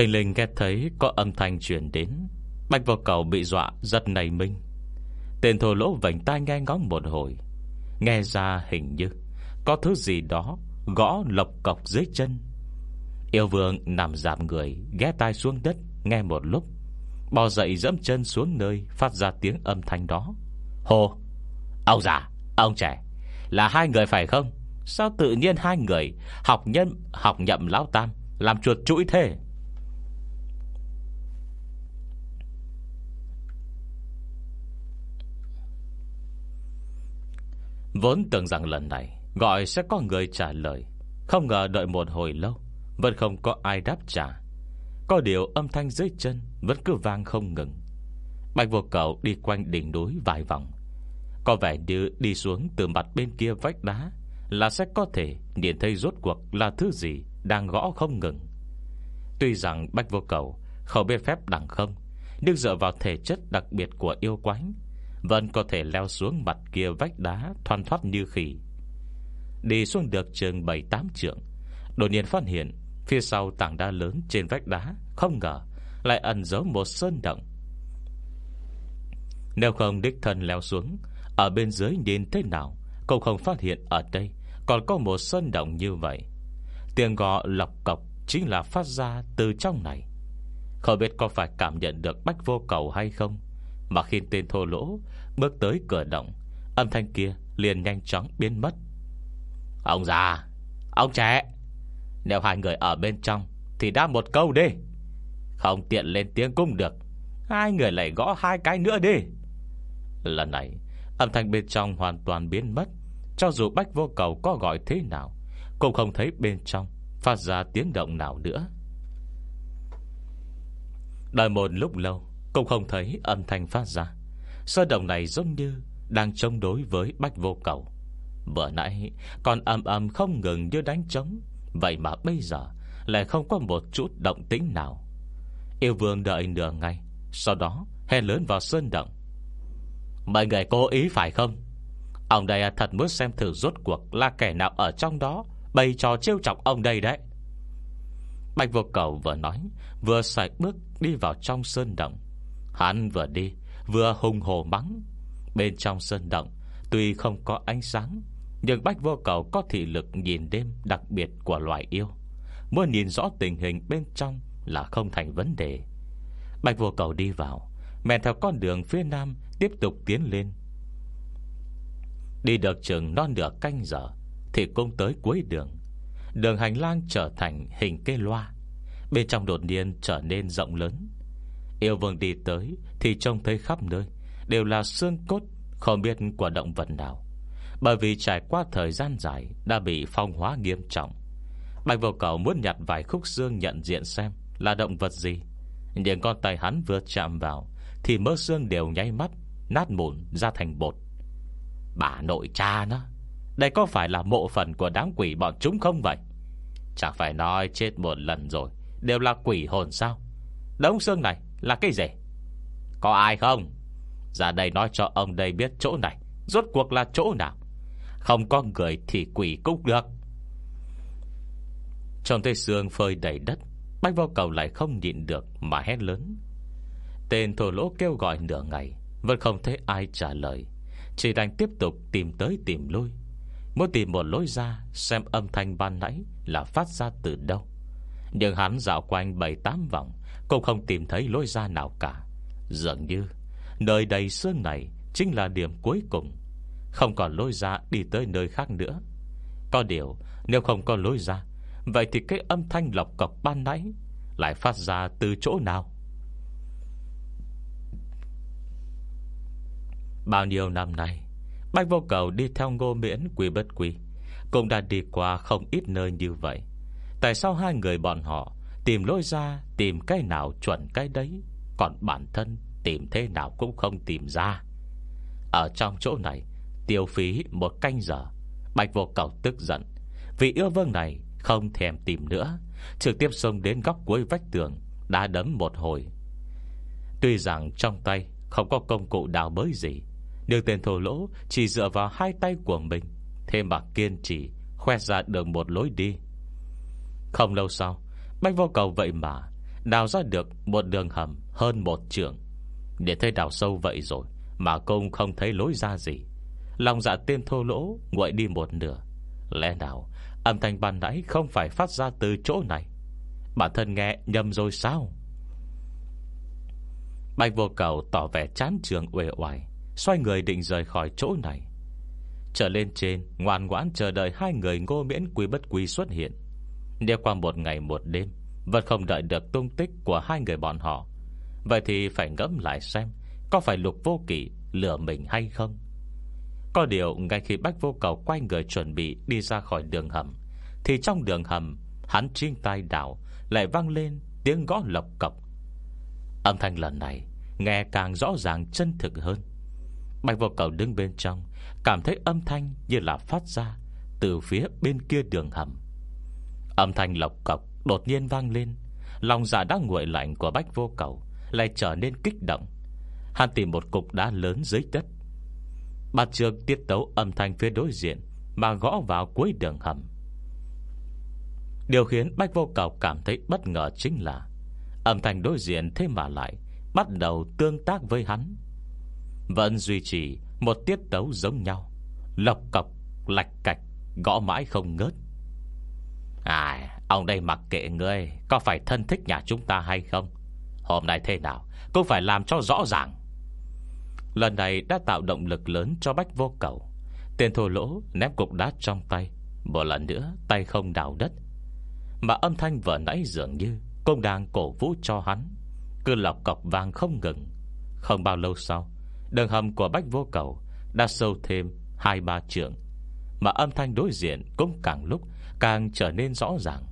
Thầy linh nghe thấy có âm thanh truyền đến. Bạch vô cầu bị dọa rất nảy minh Tên thổ lỗ vảnh tai nghe ngóng một hồi. Nghe ra hình như Có thứ gì đó Gõ lộc cọc dưới chân. Yêu vương nằm giảm người, Ghé tai xuống đất, nghe một lúc. Bò dậy dẫm chân xuống nơi, Phát ra tiếng âm thanh đó. Hồ Ông già, Ông trẻ, Là hai người phải không? Sao tự nhiên hai người, Học nhân, Học nhậm lão tam, Làm chuột chuỗi thế? Vốn tưởng rằng lần này Gọi sẽ có người trả lời. Không ngờ đợi một hồi lâu, Vẫn không có ai đáp trả. Có điều âm thanh dưới chân Vẫn cứ vang không ngừng. Bạch vô cầu đi quanh đỉnh núi vài vòng. Có vẻ như đi xuống từ mặt bên kia vách đá Là sẽ có thể nhìn thấy rốt cuộc là thứ gì Đang gõ không ngừng. Tuy rằng Bạch vô cầu Không biết phép đẳng không, Nhưng dựa vào thể chất đặc biệt của yêu quái vẫn có thể leo xuống mặt kia vách đá Thoăn thoát như khỉ. Đi xuống được chừng 7-8 trượng, Đột nhiên phát hiện Phía sau tảng đá lớn trên vách đá, Không ngờ lại ẩn giấu một sơn động. Nếu không đích thân leo xuống, Ở bên dưới nhìn thế nào Cũng không phát hiện ở đây Còn có một sơn động như vậy. Tiếng gò lọc cọc Chính là phát ra từ trong này. Không biết có phải cảm nhận được bách vô cầu hay không? Mà khi tên thô lỗ Bước tới cửa động, Âm thanh kia liền nhanh chóng biến mất. Ông già, Ông trẻ, Nếu hai người ở bên trong Thì đã một câu đi. Không tiện lên tiếng cung được, Hai người lại gõ hai cái nữa đi. Lần này, Âm thanh bên trong hoàn toàn biến mất, Cho dù Bách Vô Cầu có gọi thế nào, Cũng không thấy bên trong Phát ra tiếng động nào nữa. Đợi một lúc lâu cũng không thấy âm thanh phát ra. Sơ đồng này giống như Đang chống đối với bách vô cầu? Vừa nãy, còn âm âm không ngừng như đánh trống. Vậy mà bây giờ Lại không có một chút động tính nào. Yêu vương đợi nửa ngày, Sau đó hèn lớn vào sơn động. Mọi người cố ý phải không? Ông đây thật muốn xem thử rốt cuộc Là kẻ nào ở trong đó Bày trò trêu chọc ông đây đấy. Bạch vô cầu vừa nói, Vừa sải bước đi vào trong sơn động. Hắn vừa đi, Vừa hùng hồ mắng. Bên trong sơn động, Tuy không có ánh sáng, Nhưng Bách Vô Cầu có thị lực nhìn đêm đặc biệt của loài yêu. Muốn nhìn rõ tình hình bên trong Là không thành vấn đề. Bạch Vô Cầu đi vào, mèn theo con đường phía nam Tiếp tục tiến lên. Đi được chừng non nửa canh giờ, Thì cũng tới cuối đường. Đường hành lang trở thành hình cây loa. Bên trong đột nhiên trở nên rộng lớn. Yêu vương đi tới Thì trông thấy khắp nơi Đều là xương cốt, Không biết của động vật nào. Bởi vì trải qua thời gian dài Đã bị phong hóa nghiêm trọng. Bạch vô cầu muốn nhặt vài khúc xương Nhận diện xem là động vật gì. Nhưng con tay hắn vừa chạm vào Thì mớ xương đều nháy mắt, Nát mụn ra thành bột. Bà nội cha nó, Đây có phải là mộ phần của đám quỷ bọn chúng không vậy? Chẳng phải nói chết một lần rồi, Đều là quỷ hồn sao? Đống xương này là cái gì? Có ai không? Ra đây nói cho ông đây biết chỗ này. Rốt cuộc là chỗ nào? Không có người thì quỷ cũng được. Trong tay xương phơi đầy đất, Bách vô cầu lại không nhịn được Mà hét lớn. Tên thổ lỗ kêu gọi nửa ngày, Vẫn không thấy ai trả lời. Chỉ đành tiếp tục tìm tới tìm lui. Muốn tìm một lối ra, Xem âm thanh ban nãy Là phát ra từ đâu. Nhưng hắn dạo quanh 7-8 vòng cũng không tìm thấy lối ra nào cả. Dường như, Nơi đầy xương này Chính là điểm cuối cùng. Không còn lối ra đi tới nơi khác nữa. Có điều, Nếu không có lối ra, Vậy thì cái âm thanh lọc cọc ban nãy Lại phát ra từ chỗ nào? Bao nhiêu năm nay, Bách vô cầu đi theo ngô miễn quỷ bất quỷ Cũng đã đi qua không ít nơi như vậy. Tại sao hai người bọn họ Tìm lối ra, Tìm cái nào chuẩn cái đấy. Còn bản thân, tìm thế nào cũng không tìm ra. Ở trong chỗ này, Tiêu phí một canh giờ. Bạch vô cầu tức giận. Vì yêu vương này không thèm tìm nữa. Trực tiếp xông đến góc cuối vách tường Đã đấm một hồi. Tuy rằng trong tay Không có công cụ đào bới gì, Nhưng tên thổ lỗ chỉ dựa vào hai tay của mình. Thêm mà kiên trì Khoe ra được một lối đi. Không lâu sau Bách vô cầu vậy mà, Đào ra được một đường hầm Hơn một trường. Để thấy đào sâu vậy rồi, Mà công không thấy lối ra gì. Lòng dạ tên thô lỗ, nguội đi một nửa. Lẽ nào, Âm thanh ban nãy không phải phát ra từ chỗ này? Bản thân nghe nhầm rồi sao? Bạch vô cầu tỏ vẻ chán trường uể oải, Xoay người định rời khỏi chỗ này. Trở lên trên, Ngoan ngoãn chờ đợi hai người ngô miễn quý bất quý xuất hiện. Nếu qua một ngày một đêm, Vẫn không đợi được tung tích của hai người bọn họ. Vậy thì phải ngẫm lại xem, Có phải lục vô kỷ lừa mình hay không? Có điều, ngay khi Bách vô cầu quay người chuẩn bị đi ra khỏi đường hầm, Thì trong đường hầm, Hắn chiên tai đảo Lại vang lên tiếng gõ lộc cọc Âm thanh lần này Nghe càng rõ ràng chân thực hơn. Bạch vô cầu đứng bên trong, Cảm thấy âm thanh như là phát ra Từ phía bên kia đường hầm. Âm thanh lộc cọc Đột nhiên vang lên. Lòng giả đã nguội lạnh của bách vô cầu Lại trở nên kích động. Hắn tìm một cục đá lớn dưới đất. Bà trường tiết tấu âm thanh phía đối diện Mà gõ vào cuối đường hầm. Điều khiến Bách Vô Cầu cảm thấy bất ngờ chính là Âm thanh đối diện thế mà lại Bắt đầu tương tác với hắn. Vẫn duy trì Một tiết tấu giống nhau. Lộc cọc, lạch cạch Gõ mãi không ngớt. À ông đây mặc kệ ngươi, Có phải thân thích nhà chúng ta hay không? Hôm nay thế nào, Cũng phải làm cho rõ ràng. Lần này đã tạo động lực lớn cho bách vô cầu. Tên thô lỗ ném cục đá trong tay, Một lần nữa tay không đào đất. Mà âm thanh vừa nãy dường như Cũng đang cổ vũ cho hắn. Cứ lọc cọc vàng không ngừng. Không bao lâu sau, Đường hầm của Bách Vô Cầu Đã sâu thêm hai ba trường Mà âm thanh đối diện cũng càng lúc Càng trở nên rõ ràng.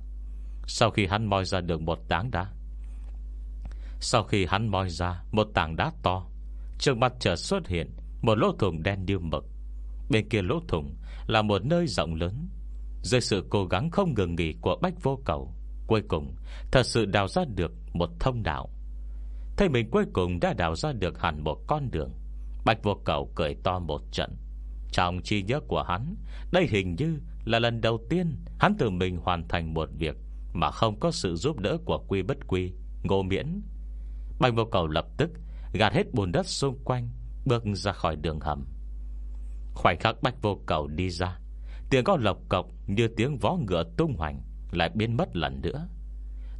Sau khi hắn moi ra được một tảng đá, Sau khi hắn moi ra Một tảng đá to, Trước mặt chợt xuất hiện Một lỗ thùng đen như mực. Bên kia lỗ thùng là một nơi rộng lớn, Dưới sự cố gắng không ngừng nghỉ của Bách Vô Cầu, Cuối cùng Thật sự đào ra được một thông đạo. Thấy mình cuối cùng đã đào ra được hẳn một con đường Bạch vô cầu cười to một trận. Trong chi nhớ của hắn, Đây hình như là lần đầu tiên Hắn tự mình hoàn thành một việc Mà không có sự giúp đỡ của quy bất quy, Ngô miễn. Bạch vô cầu lập tức Gạt hết bùn đất xung quanh, Bước ra khỏi đường hầm. Khoảnh khắc bạch vô cầu đi ra, Tiếng có lộc cọc như tiếng vó ngựa tung hoành Lại biến mất lần nữa.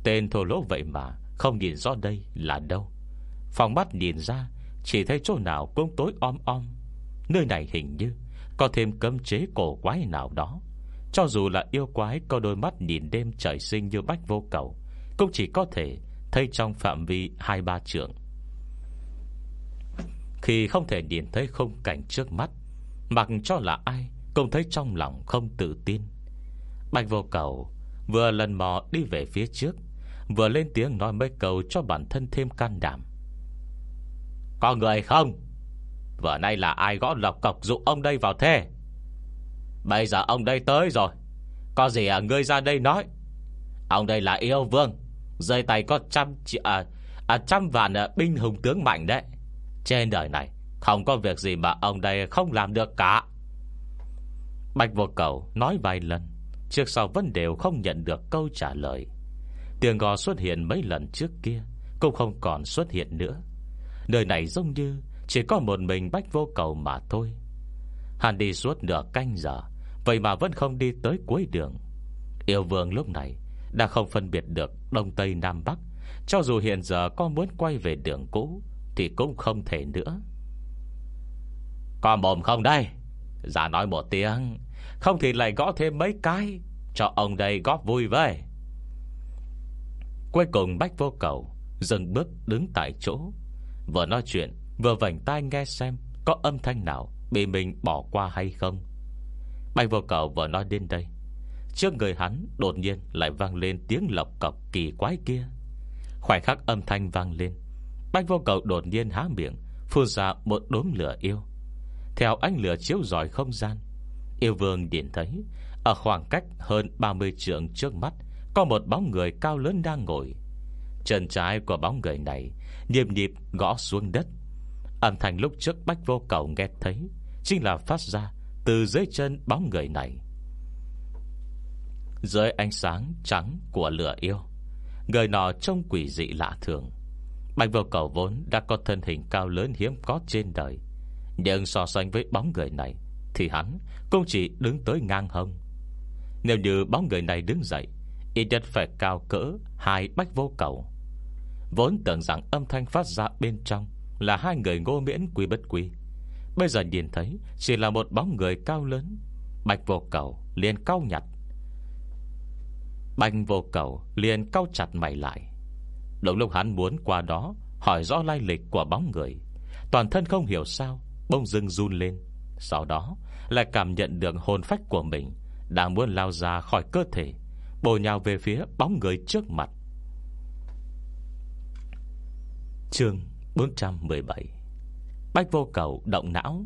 Tên thô lỗ vậy mà không nhìn rõ đây là đâu. Phòng mắt nhìn ra, Chỉ thấy chỗ nào cũng tối om om. Nơi này hình như Có thêm cấm chế cổ quái nào đó. Cho dù là yêu quái, Có đôi mắt nhìn đêm trời sinh như bách vô cầu, Cũng chỉ có thể Thấy trong phạm vi hai ba trượng Khi không thể nhìn thấy khung cảnh trước mắt, Mặc cho là ai Cũng thấy trong lòng không tự tin. Bạch vô cầu Vừa lần mò đi về phía trước, Vừa lên tiếng nói mấy câu cho bản thân thêm can đảm. Có người không? Vừa nay là ai gõ lọc cọc dụ ông đây vào thế? Bây giờ ông đây tới rồi. Có gì à ngươi ra đây nói. Ông đây là yêu vương. Rơi tay có trăm à, à, trăm vạn à, binh hùng tướng mạnh đấy. Trên đời này Không có việc gì mà ông đây không làm được cả. Bạch vô cầu nói vài lần Trước sau vẫn đều không nhận được câu trả lời. Tiếng gò xuất hiện mấy lần trước kia Cũng không còn xuất hiện nữa. Nơi này giống như Chỉ có một mình bách vô cầu mà thôi. Hàn đi suốt nửa canh giờ Vậy mà vẫn không đi tới cuối đường. Yêu vương lúc này Đã không phân biệt được Đông Tây Nam Bắc. Cho dù hiện giờ có muốn quay về đường cũ, Thì cũng không thể nữa. Có mồm không đây. Giả nói một tiếng. Không thì lại gõ thêm mấy cái. Cho ông đây góp vui với Cuối cùng Bách vô cầu Dừng bước đứng tại chỗ. Vừa nói chuyện, Vừa vảnh tai nghe xem Có âm thanh nào Bị mình bỏ qua hay không. Bách vô cầu vừa nói đến đây. Trước người hắn đột nhiên lại vang lên tiếng lọc cọc kỳ quái kia. Khoảnh khắc âm thanh vang lên, Bách vô cầu đột nhiên há miệng, Phun ra một đốm lửa yêu. Theo ánh lửa chiếu rọi không gian, Yêu vương nhìn thấy, Ở khoảng cách hơn 30 trượng trước mắt, có một bóng người cao lớn đang ngồi. Chân trái của bóng người này Nhịp nhịp gõ xuống đất. Âm thanh lúc trước bách vô cầu nghe thấy Chính là phát ra từ dưới chân bóng người này. Dưới ánh sáng trắng của lửa yêu, Người nọ trông quỷ dị lạ thường. Bạch vô cầu vốn đã có thân hình cao lớn hiếm có trên đời, Nhưng so sánh với bóng người này Thì hắn cũng chỉ đứng tới ngang hông. Nếu như bóng người này đứng dậy, Ít nhất phải cao cỡ Hai bách vô cầu. Vốn tưởng rằng âm thanh phát ra bên trong Là hai người ngô miễn quý bất quý Bây giờ nhìn thấy, Chỉ là một bóng người cao lớn. Bạch vô cầu liền cao nhặt. Bạch vô cầu liền cao chặt mày lại. Đồng lúc hắn muốn qua đó, Hỏi rõ lai lịch của bóng người. Toàn thân không hiểu sao Bông dưng run lên. Sau đó, lại cảm nhận được hồn phách của mình Đang muốn lao ra khỏi cơ thể Bồ nhào về phía bóng người trước mặt. Chương 417 Bách vô cầu động não.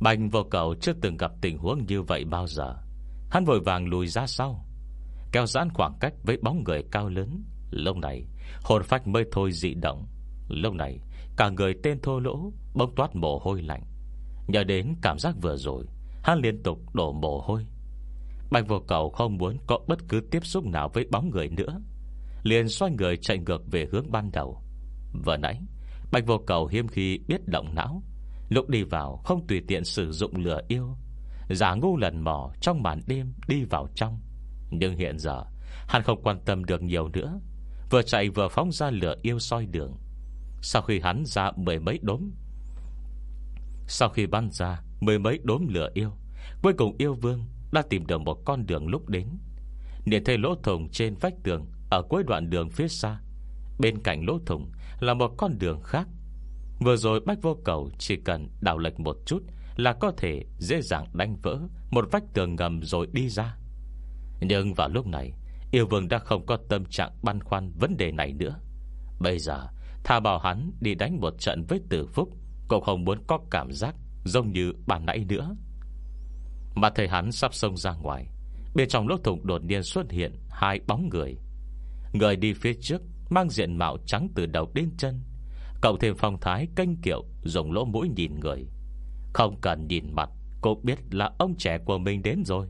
Bạch vô cầu chưa từng gặp tình huống như vậy bao giờ. Hắn vội vàng lùi ra sau, Kéo giãn khoảng cách với bóng người cao lớn. Lúc này, Hồn phách mới thôi dị động. Lúc này, Cả người tên thô lỗ Bông toát mồ hôi lạnh. Nhờ đến cảm giác vừa rồi, Hắn liên tục đổ mồ hôi. Bạch vô cầu không muốn có bất cứ tiếp xúc nào với bóng người nữa, Liền xoay người chạy ngược về hướng ban đầu. Vừa nãy Bạch vô cầu hiếm khi biết động não, Lúc đi vào không tùy tiện sử dụng lửa yêu. Giả ngu lần mò Trong màn đêm đi vào trong. Nhưng hiện giờ, Hắn không quan tâm được nhiều nữa, Vừa chạy vừa phóng ra lửa yêu soi đường. Sau khi hắn ra mười mấy đốm, Sau khi bắn ra Mười mấy đốm lửa yêu, Cuối cùng yêu vương Đã tìm được một con đường lúc đến. Nhìn thấy lỗ thùng trên vách tường Ở cuối đoạn đường phía xa, Bên cạnh lỗ thùng là một con đường khác. Vừa rồi Bách Vô Cầu Chỉ cần đảo lệch một chút Là có thể dễ dàng đánh vỡ Một vách tường ngầm rồi đi ra. Nhưng vào lúc này, Yêu vương đã không có tâm trạng băn khoăn Vấn đề này nữa. Bây giờ, Tha bảo hắn đi đánh một trận với tử phúc Cậu không muốn có cảm giác Giống như bàn nãy nữa. Mà thầy hắn sắp xông ra ngoài, Bên trong lỗ thùng đột nhiên xuất hiện Hai bóng người. Người đi phía trước Mang diện mạo trắng từ đầu đến chân. Cậu thêm phong thái canh kiệu Dùng lỗ mũi nhìn người. Không cần nhìn mặt, Cô biết là ông trẻ của mình đến rồi.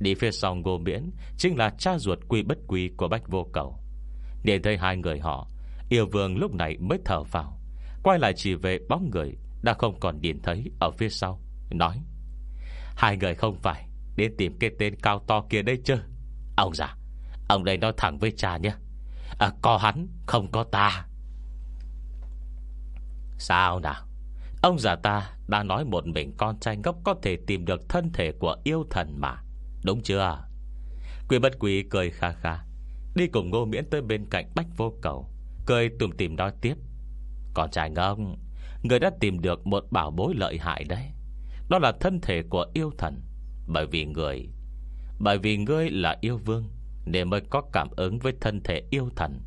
Đi phía sau ngô miễn Chính là cha ruột quy bất quy của Bách Vô Cầu. Nhìn thấy hai người họ, Yêu vương lúc này mới thở vào Quay lại chỉ về bóng người, Đã không còn nhìn thấy ở phía sau, Nói, Hai người không phải Đến tìm cái tên cao to kia đây chứ? Ông già, Ông đây nói thẳng với cha nhé à, Có hắn không có ta. Sao nào? Ông già ta đã nói một mình con trai ngốc Có thể tìm được thân thể của yêu thần mà. Đúng chưa? Quy bất quỷ cười kha kha. Đi cùng ngô miễn tới bên cạnh bách vô cầu. Cười tùm tìm nói tiếp. Con trai ngốc Người đã tìm được một bảo bối lợi hại đấy. Đó là thân thể của yêu thần. Bởi vì người Bởi vì ngươi là yêu vương để mới có cảm ứng với thân thể yêu thần.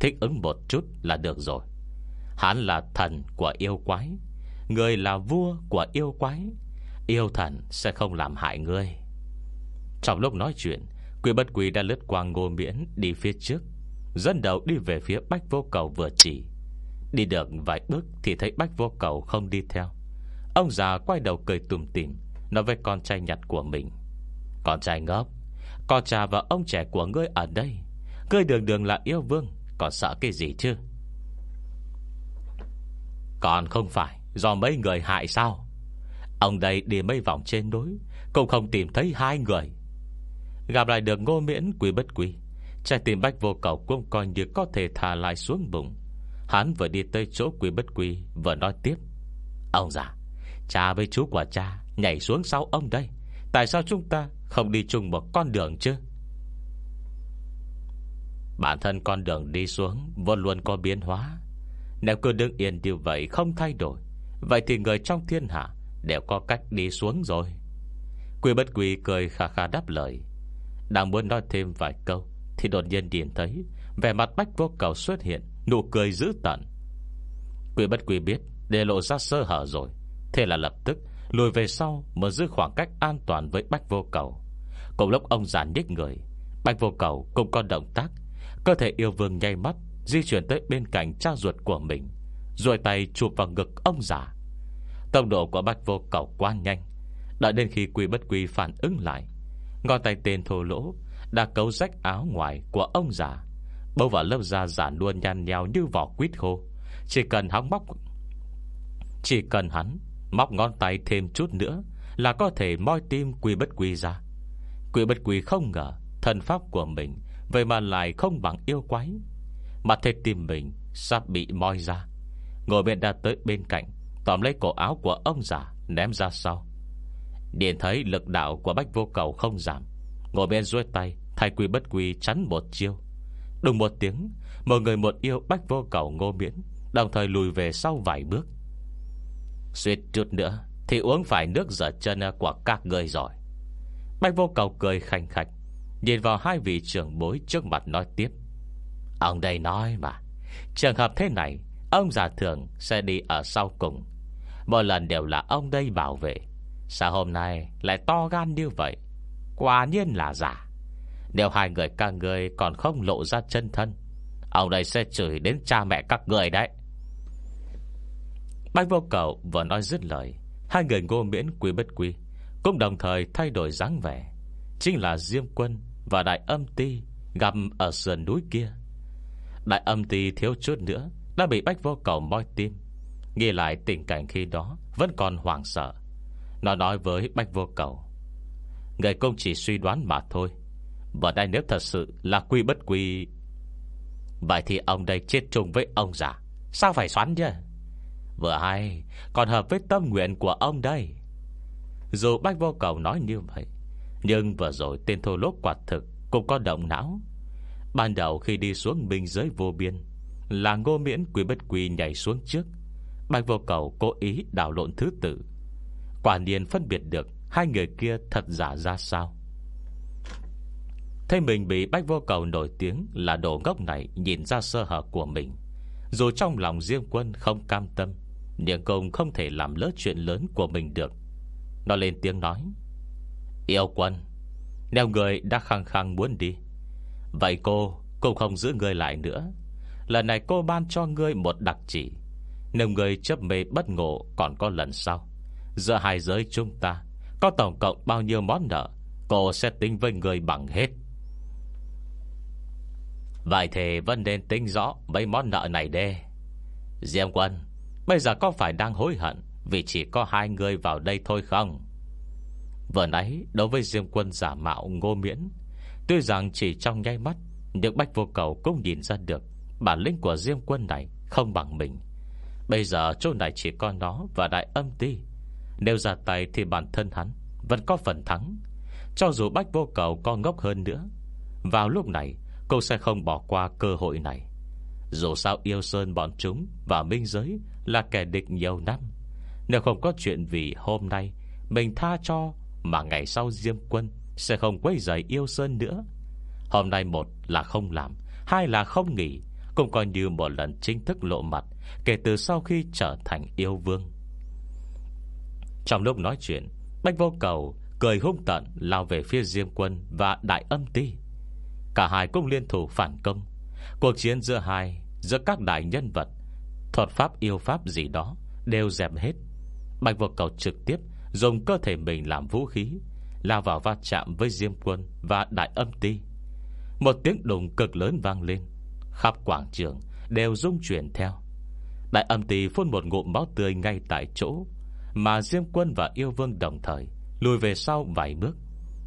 Thích ứng một chút là được rồi. Hắn là thần của yêu quái. Người là vua của yêu quái. Yêu thần sẽ không làm hại ngươi. Trong lúc nói chuyện Quỷ bất quỷ đã lướt qua ngô miễn Đi phía trước. Dẫn đầu đi về phía bách vô cầu vừa chỉ. Đi được vài bước Thì thấy bách vô cầu không đi theo. Ông già quay đầu cười tùm tìm, Nói với con trai nhặt của mình. Con trai ngốc có cha và ông trẻ của ngươi ở đây. Ngươi đường đường là yêu vương Còn sợ cái gì chứ? Còn không phải, Do mấy người hại sao? Ông đây đi mấy vòng trên núi, Cũng không tìm thấy hai người. Gặp lại được ngô miễn quý bất quý Trái tim bách vô cầu cũng coi như có thể thả lại xuống bụng. Hắn vừa đi tới chỗ quý bất quý Vừa nói tiếp. Ông già, Cha với chú của cha Nhảy xuống sau ông đây. Tại sao chúng ta không đi chung một con đường chứ? Bản thân con đường đi xuống vẫn luôn có biến hóa. Nếu cứ đứng yên như vậy không thay đổi, Vậy thì người trong thiên hạ Đều có cách đi xuống rồi. Quy bất quy cười khà khà đáp lời. Đang muốn nói thêm vài câu, Thì đột nhiên nhìn thấy Vẻ mặt bách vô cầu xuất hiện, Nụ cười dữ tận. Quy bất quy biết Để lộ ra sơ hở rồi, Thế là lập tức lùi về sau, Mở giữ khoảng cách an toàn với bách vô cầu. Cùng lúc ông già nhích người, bạch vô cầu cũng có động tác. Cơ thể yêu vương nhay mắt, Di chuyển tới bên cạnh cha ruột của mình, Rồi tay chụp vào ngực ông già. Tốc độ của bạch vô cầu quá nhanh Đợi đến khi quy bất quy phản ứng lại. Ngón tay tên thô lỗ Đã cấu rách áo ngoài của ông già Bâu vào lớp da giả luôn nhăn nheo như vỏ quýt khô. Chỉ cần hắn móc, Chỉ cần hắn Móc ngón tay thêm chút nữa Là có thể moi tim quy bất quy ra. Quỷ bất quỷ không ngờ Thần pháp của mình Vậy mà lại không bằng yêu quái. Mà thế tim mình Sắp bị moi ra. Ngồi bên đã tới bên cạnh, Tóm lấy cổ áo của ông già, Ném ra sau. Điện thấy lực đạo của bách vô cầu không giảm. Ngồi bên duỗi tay, Thay quy bất quy chắn một chiêu. Đùng một tiếng, Một người một yêu bách vô cầu ngô miễn, Đồng thời lùi về sau vài bước. Suýt chút nữa Thì uống phải nước dở chân của các người rồi. Bạch vô cầu cười khành khạch, Nhìn vào hai vị trưởng bối trước mặt nói tiếp. Ông đây nói mà, Trường hợp thế này, Ông già thường sẽ đi ở sau cùng. Mỗi lần đều là ông đây bảo vệ. Sao hôm nay lại to gan như vậy? Quả nhiên là giả. Nếu hai người các người còn không lộ ra chân thân, Ông đây sẽ chửi đến cha mẹ các người đấy. Bách vô cầu vừa nói dứt lời, Hai người ngô miễn quý bất quý cũng đồng thời thay đổi dáng vẻ. Chính là Diêm Quân Và Đại Âm Ti Gặp ở sườn núi kia. Đại Âm Ti thiếu chút nữa Đã bị Bách vô cầu moi tim. Nghĩ lại tình cảnh khi đó, Vẫn còn hoảng sợ. Nó nói với Bách vô cầu, Người công chỉ suy đoán mà thôi Và đây nếu thật sự là quy bất quy, Vậy thì ông đây chết chung với ông già. Sao phải xoắn chứ? Vừa hay, Còn hợp với tâm nguyện của ông đây. Dù Bách Vô Cầu nói như vậy, Nhưng vừa rồi tên thô lốt quạt thực Cũng có động não. Ban đầu khi đi xuống biên giới vô biên, Là ngô miễn quý bất quy nhảy xuống trước. Bách Vô Cầu cố ý đảo lộn thứ tự. Quả nhiên phân biệt được Hai người kia thật giả ra sao? Thấy mình bị Bách Vô Cầu nổi tiếng Là đồ ngốc này nhìn ra sơ hở của mình, Dù trong lòng riêng quân không cam tâm, Nhưng công không thể làm lỡ chuyện lớn của mình được. Nó lên tiếng nói. Yêu quân, Nếu người đã khăng khăng muốn đi, Vậy cô cũng không giữ người lại nữa. Lần này cô ban cho ngươi một đặc chỉ. Nếu người chấp mê bất ngộ Còn có lần sau, Giữa hai giới chúng ta Có tổng cộng bao nhiêu món nợ, Cô sẽ tính với người bằng hết. Vậy thì vẫn nên tính rõ Mấy món nợ này đê Diệm quân, Bây giờ có phải đang hối hận vì chỉ có hai người vào đây thôi không? Vừa nãy, Đối với Diêm quân giả mạo ngô miễn, Tuy rằng chỉ trong nháy mắt, Nhưng Bách Vô Cầu cũng nhìn ra được Bản lĩnh của Diêm quân này Không bằng mình. Bây giờ chỗ này chỉ có nó và đại âm ti. Nếu ra tay thì bản thân hắn Vẫn có phần thắng. Cho dù Bách Vô Cầu có ngốc hơn nữa, Vào lúc này Cô sẽ không bỏ qua cơ hội này. Dù sao yêu Sơn bọn chúng Và Minh Giới là kẻ địch nhiều năm nếu không có chuyện vì hôm nay Mình tha cho Mà ngày sau Diêm Quân Sẽ không quấy rầy yêu Sơn nữa. Hôm nay một là không làm, Hai là không nghỉ, Cũng coi như một lần chính thức lộ mặt Kể từ sau khi trở thành yêu vương. Trong lúc nói chuyện, Bách vô cầu Cười hung tận lao về phía Diêm Quân Và Đại âm ti. Cả hai cũng liên thủ phản công. Cuộc chiến giữa hai, Giữa các đại nhân vật, Thuật pháp yêu pháp gì đó Đều dẹp hết. Bạch vô cầu trực tiếp Dùng cơ thể mình làm vũ khí, Lao vào va chạm với Diêm Quân Và Đại âm ti. Một tiếng đùng cực lớn vang lên, Khắp quảng trường đều rung chuyển theo. Đại âm ti phun một ngụm máu tươi ngay tại chỗ, Mà Diêm Quân và Yêu Vương đồng thời Lùi về sau vài bước.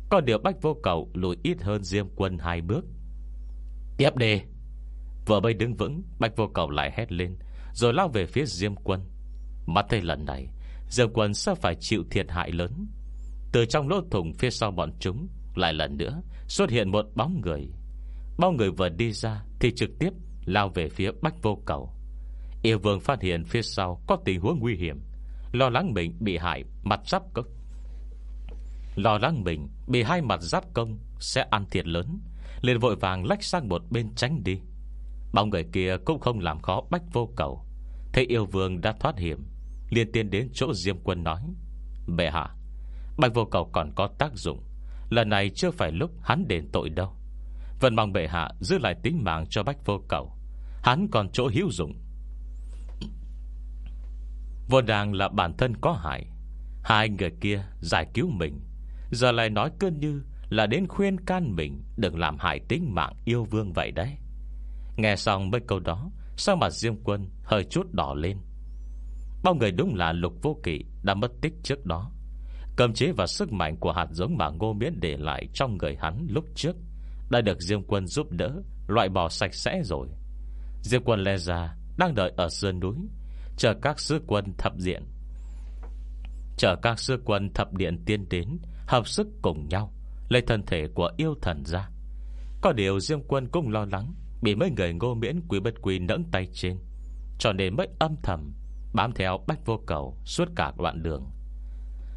Có điều Bách Vô Cầu lùi ít hơn Diêm Quân hai bước. Tiếp đi. Vừa mới đứng vững Bách Vô Cầu lại hét lên, Rồi lao về phía Diêm Quân. Mắt thấy lần này Diêm Quân sao phải chịu thiệt hại lớn? Từ trong lỗ thùng phía sau bọn chúng, Lại lần nữa xuất hiện một bóng người. Bóng người vừa đi ra Thì trực tiếp lao về phía Bách Vô Cầu. Yêu vương phát hiện phía sau Có tình huống nguy hiểm, Lo lắng mình bị hại mặt giáp công. Lo lắng mình bị hai mặt giáp công Sẽ ăn thiệt lớn, liền vội vàng lách sang một bên tránh đi. Bóng người kia cũng không làm khó Bách vô cầu. Thấy yêu vương đã thoát hiểm liên tiên đến chỗ Diêm quân nói, Bệ hạ Bách vô cầu còn có tác dụng. Lần này chưa phải lúc hắn đền tội đâu. Vẫn mong bệ hạ giữ lại tính mạng cho Bách vô cầu. Hắn còn chỗ hữu dụng. Vô đàng là bản thân có hại. Hai người kia giải cứu mình. Giờ lại nói cơn như Là đến khuyên can mình Đừng làm hại tính mạng yêu vương vậy đấy. Nghe xong mấy câu đó Sao mà Diêm Quân hơi chút đỏ lên. Bao người đúng là lục vô kỵ Đã mất tích trước đó. Cầm chế và sức mạnh của hạt giống mà Ngô Miễn để lại trong người hắn lúc trước Đã được Diêm Quân giúp đỡ, Loại bỏ sạch sẽ rồi. Diêm Quân lê ra, Đang đợi ở sơn núi, Chờ các sư quân thập diện Chờ các sư quân thập điện tiên đến, Hợp sức cùng nhau, Lấy thân thể của yêu thần ra. Có điều Diêm Quân cũng lo lắng, Bị mấy người ngô miễn quý bất quý nẫng tay trên, Cho nên mới âm thầm Bám theo bách vô cầu Suốt cả đoạn đường.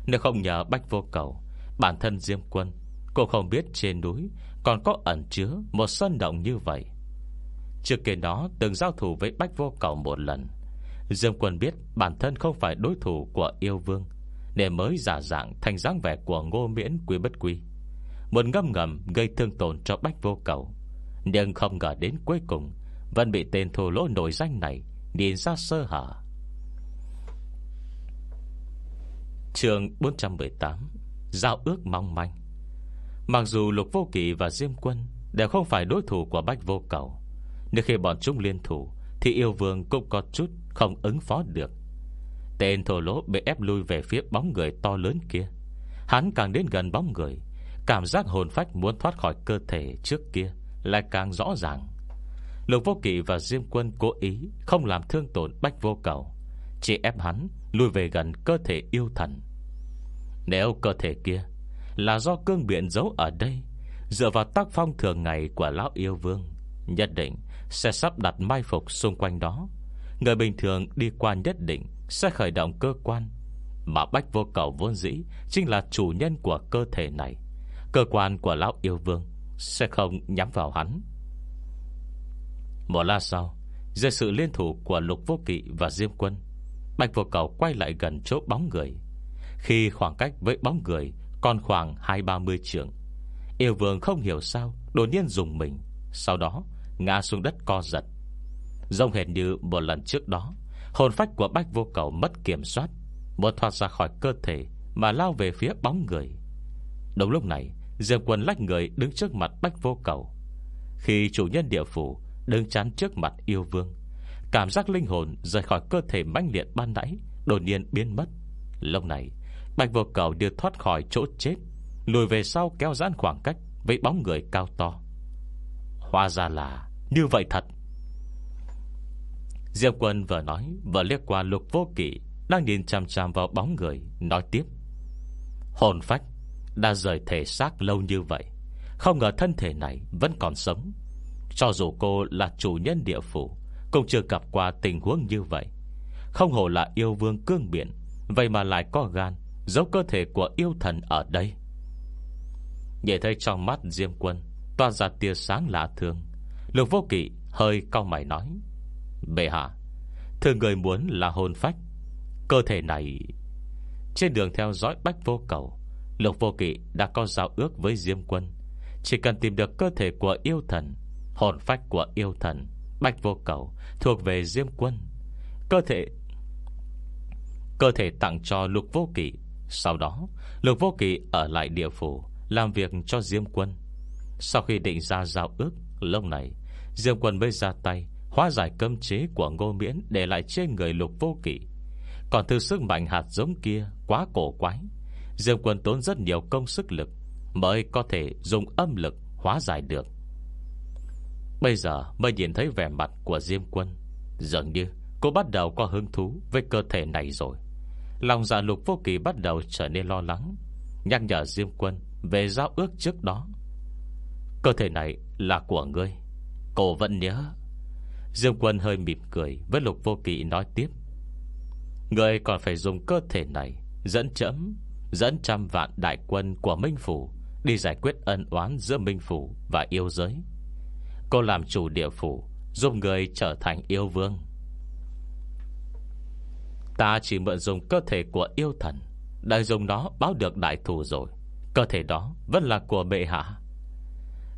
Nếu không nhờ bách vô cầu, Bản thân Diêm Quân, Cô không biết trên núi Còn có ẩn chứa một sân động như vậy. Trước kia đó từng giao thủ với bách vô cầu một lần, Diêm Quân biết bản thân không phải đối thủ của yêu vương để mới giả dạng thành dáng vẻ của ngô miễn quý bất quý Một ngâm ngầm gây thương tổn cho bách vô cầu. Nhưng không ngờ đến cuối cùng, Vẫn bị tên thù lỗ nổi danh này Nhìn ra sơ hở. Trường 418 Giao ước mong manh. Mặc dù Lục Vô kỳ và Diêm Quân Đều không phải đối thủ của Bách Vô Cầu, Nhưng khi bọn chúng liên thủ Thì yêu vương cũng có chút Không ứng phó được. Tên thổ lỗ bị ép lui về phía bóng người to lớn kia. Hắn càng đến gần bóng người, Cảm giác hồn phách muốn thoát khỏi cơ thể trước kia Lại càng rõ ràng. Lục vô kỵ và Diêm quân cố ý Không làm thương tổn bách vô cầu, Chỉ ép hắn lui về gần cơ thể yêu thần. Nếu cơ thể kia Là do cương biện giấu ở đây, Dựa vào tác phong thường ngày Của lão yêu vương, Nhất định sẽ sắp đặt mai phục xung quanh đó. Người bình thường đi qua nhất định Sẽ khởi động cơ quan, Mà Bách Vô Cầu vốn dĩ Chính là chủ nhân của cơ thể này. Cơ quan của Lão Yêu Vương Sẽ không nhắm vào hắn. Một lát sau, Dưới sự liên thủ của Lục Vô Kỵ và Diêm Quân Bạch Vô Cầu quay lại gần chỗ bóng người. Khi khoảng cách với bóng người, Còn khoảng hai, ba mươi trường. Yêu Vương không hiểu sao, Đột nhiên dùng mình. Sau đó, ngã xuống đất co giật. Giống hệt như một lần trước đó, Hồn phách của Bách Vô Cầu mất kiểm soát Một thoát ra khỏi cơ thể Mà lao về phía bóng người. Đúng lúc này, Diệp quần lách người đứng trước mặt Bách Vô Cầu. Khi chủ nhân địa phủ Đứng chắn trước mặt yêu vương, Cảm giác linh hồn rời khỏi cơ thể mãnh liệt ban nãy Đột nhiên biến mất. Lúc này Bạch vô cầu đưa thoát khỏi chỗ chết, Lùi về sau kéo giãn khoảng cách Với bóng người cao to. Hóa ra là như vậy thật. Diệp quân vừa nói, Vừa liếc qua lục vô kỷ Đang nhìn chằm chằm vào bóng người, Nói tiếp. Hồn phách đã rời thể xác lâu như vậy, Không ngờ thân thể này vẫn còn sống. Cho dù cô là chủ nhân địa phủ, Cũng chưa gặp qua tình huống như vậy. Không hồ là yêu vương cương biển, Vậy mà lại có gan Giấu cơ thể của yêu thần ở đây. Nhìn thấy trong mắt Diêm quân Toàn ra tia sáng lạ thường. Lục vô kỵ hơi cao mày nói, Bệ hạ, Thường người muốn là hồn phách. Cơ thể này, Trên đường theo dõi bách vô cầu, Lục vô kỵ đã có giao ước với Diêm quân. Chỉ cần tìm được cơ thể của yêu thần, Hồn phách của yêu thần, Bách vô cầu Thuộc về Diêm quân, Cơ thể Cơ thể tặng cho lục vô kỵ sau đó, lục vô kỵ ở lại địa phủ, Làm việc cho Diêm quân. Sau khi định ra giao ước Lúc này, Diêm quân mới ra tay Hóa giải cấm chế của ngô miễn Để lại trên người lục vô kỵ. Còn thứ sức mạnh hạt giống kia Quá cổ quái, Diêm quân tốn rất nhiều công sức lực Mới có thể dùng âm lực hóa giải được. Bây giờ mới nhìn thấy vẻ mặt của Diêm quân, Dường như cô bắt đầu có hứng thú Với cơ thể này rồi. Lòng dạ lục vô kỳ bắt đầu trở nên lo lắng. Nhắc nhở Diêm quân Về giao ước trước đó. Cơ thể này là của ngươi. Cô vẫn nhớ. Diêm quân hơi mỉm cười Với lục vô kỳ nói tiếp. Người còn phải dùng cơ thể này Dẫn chấm, Dẫn trăm vạn đại quân của Minh Phủ Đi giải quyết ân oán giữa Minh Phủ Và yêu giới. Cô làm chủ địa phủ, Giúp người trở thành yêu vương. Ta chỉ mượn dùng cơ thể của yêu thần. Đã dùng nó, báo được đại thù rồi. Cơ thể đó vẫn là của bệ hạ.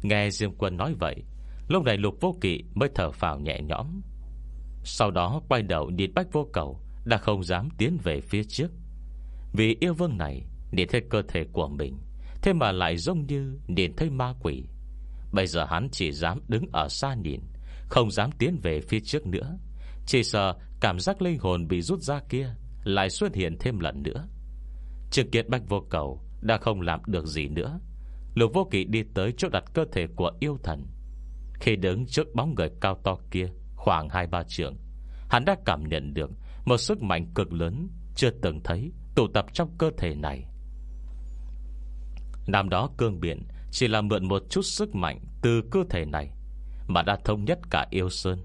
Nghe Diêm Quân nói vậy, Lúc này lục vô kỵ mới thở phào nhẹ nhõm. Sau đó quay đầu nhìn bách vô cầu, Đã không dám tiến về phía trước. Vì yêu vương này, Nhìn thấy cơ thể của mình, Thế mà lại giống như nhìn thấy ma quỷ. Bây giờ hắn chỉ dám đứng ở xa nhìn, Không dám tiến về phía trước nữa. Chỉ sợ cảm giác linh hồn bị rút ra kia Lại xuất hiện thêm lần nữa. Trực kiệt bách vô cầu Đã không làm được gì nữa. Lục vô kỵ đi tới chỗ đặt cơ thể của yêu thần. Khi đứng trước bóng người cao to kia, Khoảng 2-3 trường, Hắn đã cảm nhận được Một sức mạnh cực lớn Chưa từng thấy tụ tập trong cơ thể này. Năm đó cương biển Chỉ là mượn một chút sức mạnh Từ cơ thể này Mà đã thống nhất cả yêu sơn.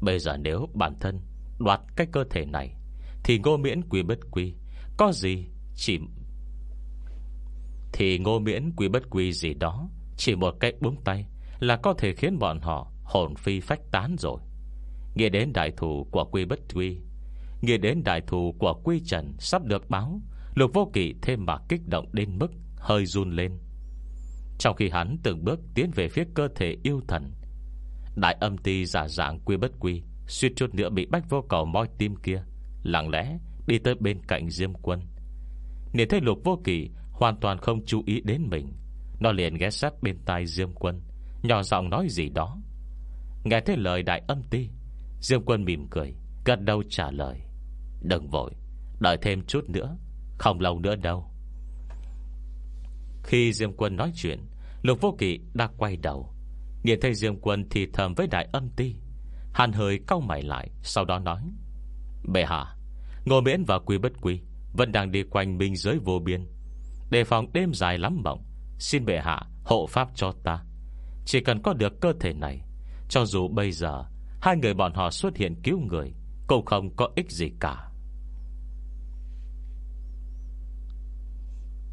Bây giờ nếu bản thân đoạt cái cơ thể này, Thì ngô miễn quy bất quy, Có gì chỉ, Thì ngô miễn quy bất quy gì đó, Chỉ một cái búng tay Là có thể khiến bọn họ hồn phi phách tán rồi. Nghe đến đại thủ của quy bất quy, Nghe đến đại thủ của quy trần Sắp được báo, Lục vô kỵ thêm mà kích động đến mức Hơi run lên. Trong khi hắn từng bước tiến về phía cơ thể yêu thần, Đại âm ti giả dạng quy bất quy Suýt chút nữa bị bách vô cầu moi tim kia, Lặng lẽ đi tới bên cạnh Diêm quân. Nhìn thấy lục vô kỳ Hoàn toàn không chú ý đến mình, Nó liền ghé sát bên tai Diêm quân, Nhỏ giọng nói gì đó. Nghe thấy lời đại âm ti, Diêm quân mỉm cười, Gật đầu trả lời. Đừng vội, Đợi thêm chút nữa, Không lâu nữa đâu. Khi Diêm quân nói chuyện, Lục vô kỵ đã quay đầu. Nhìn thấy Diêm quân thì thầm với đại âm ti Hàn hơi cau mày lại, Sau đó nói, Bệ hạ, Ngô miễn và quy bất quy Vẫn đang đi quanh biên giới vô biên. Đề phòng đêm dài lắm mộng, Xin bệ hạ hộ pháp cho ta. Chỉ cần có được cơ thể này, Cho dù bây giờ Hai người bọn họ xuất hiện cứu người, Cũng không có ích gì cả.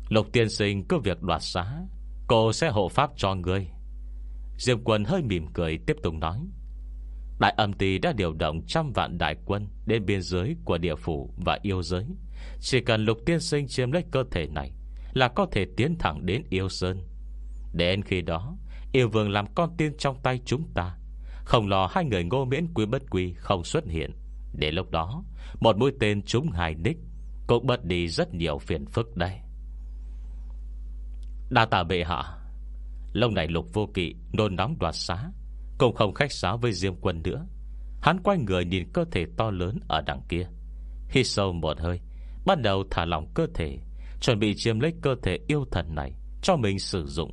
Lục tiên sinh, cứ việc đoạt xá, Cô sẽ hộ pháp cho người Diệp Quần hơi mỉm cười tiếp tục nói Đại âm ty đã điều động trăm vạn đại quân Đến biên giới của địa phủ và yêu giới. Chỉ cần lục tiên sinh chiếm lấy cơ thể này Là có thể tiến thẳng đến yêu sơn. Đến khi đó, Yêu vương làm con tiên trong tay chúng ta. Không lo hai người ngô miễn quý bất quý Không xuất hiện. Để lúc đó, Một mũi tên trúng hai đích Cũng bớt đi rất nhiều phiền phức đây. Đa tạ bệ hạ. Lâu này lục vô kỵ nôn nóng đoạt xá. Cũng không khách sáo với Diêm quân nữa. Hắn quay người nhìn cơ thể to lớn Ở đằng kia. Hít sâu một hơi, Bắt đầu thả lỏng cơ thể, Chuẩn bị chiếm lấy cơ thể yêu thần này Cho mình sử dụng.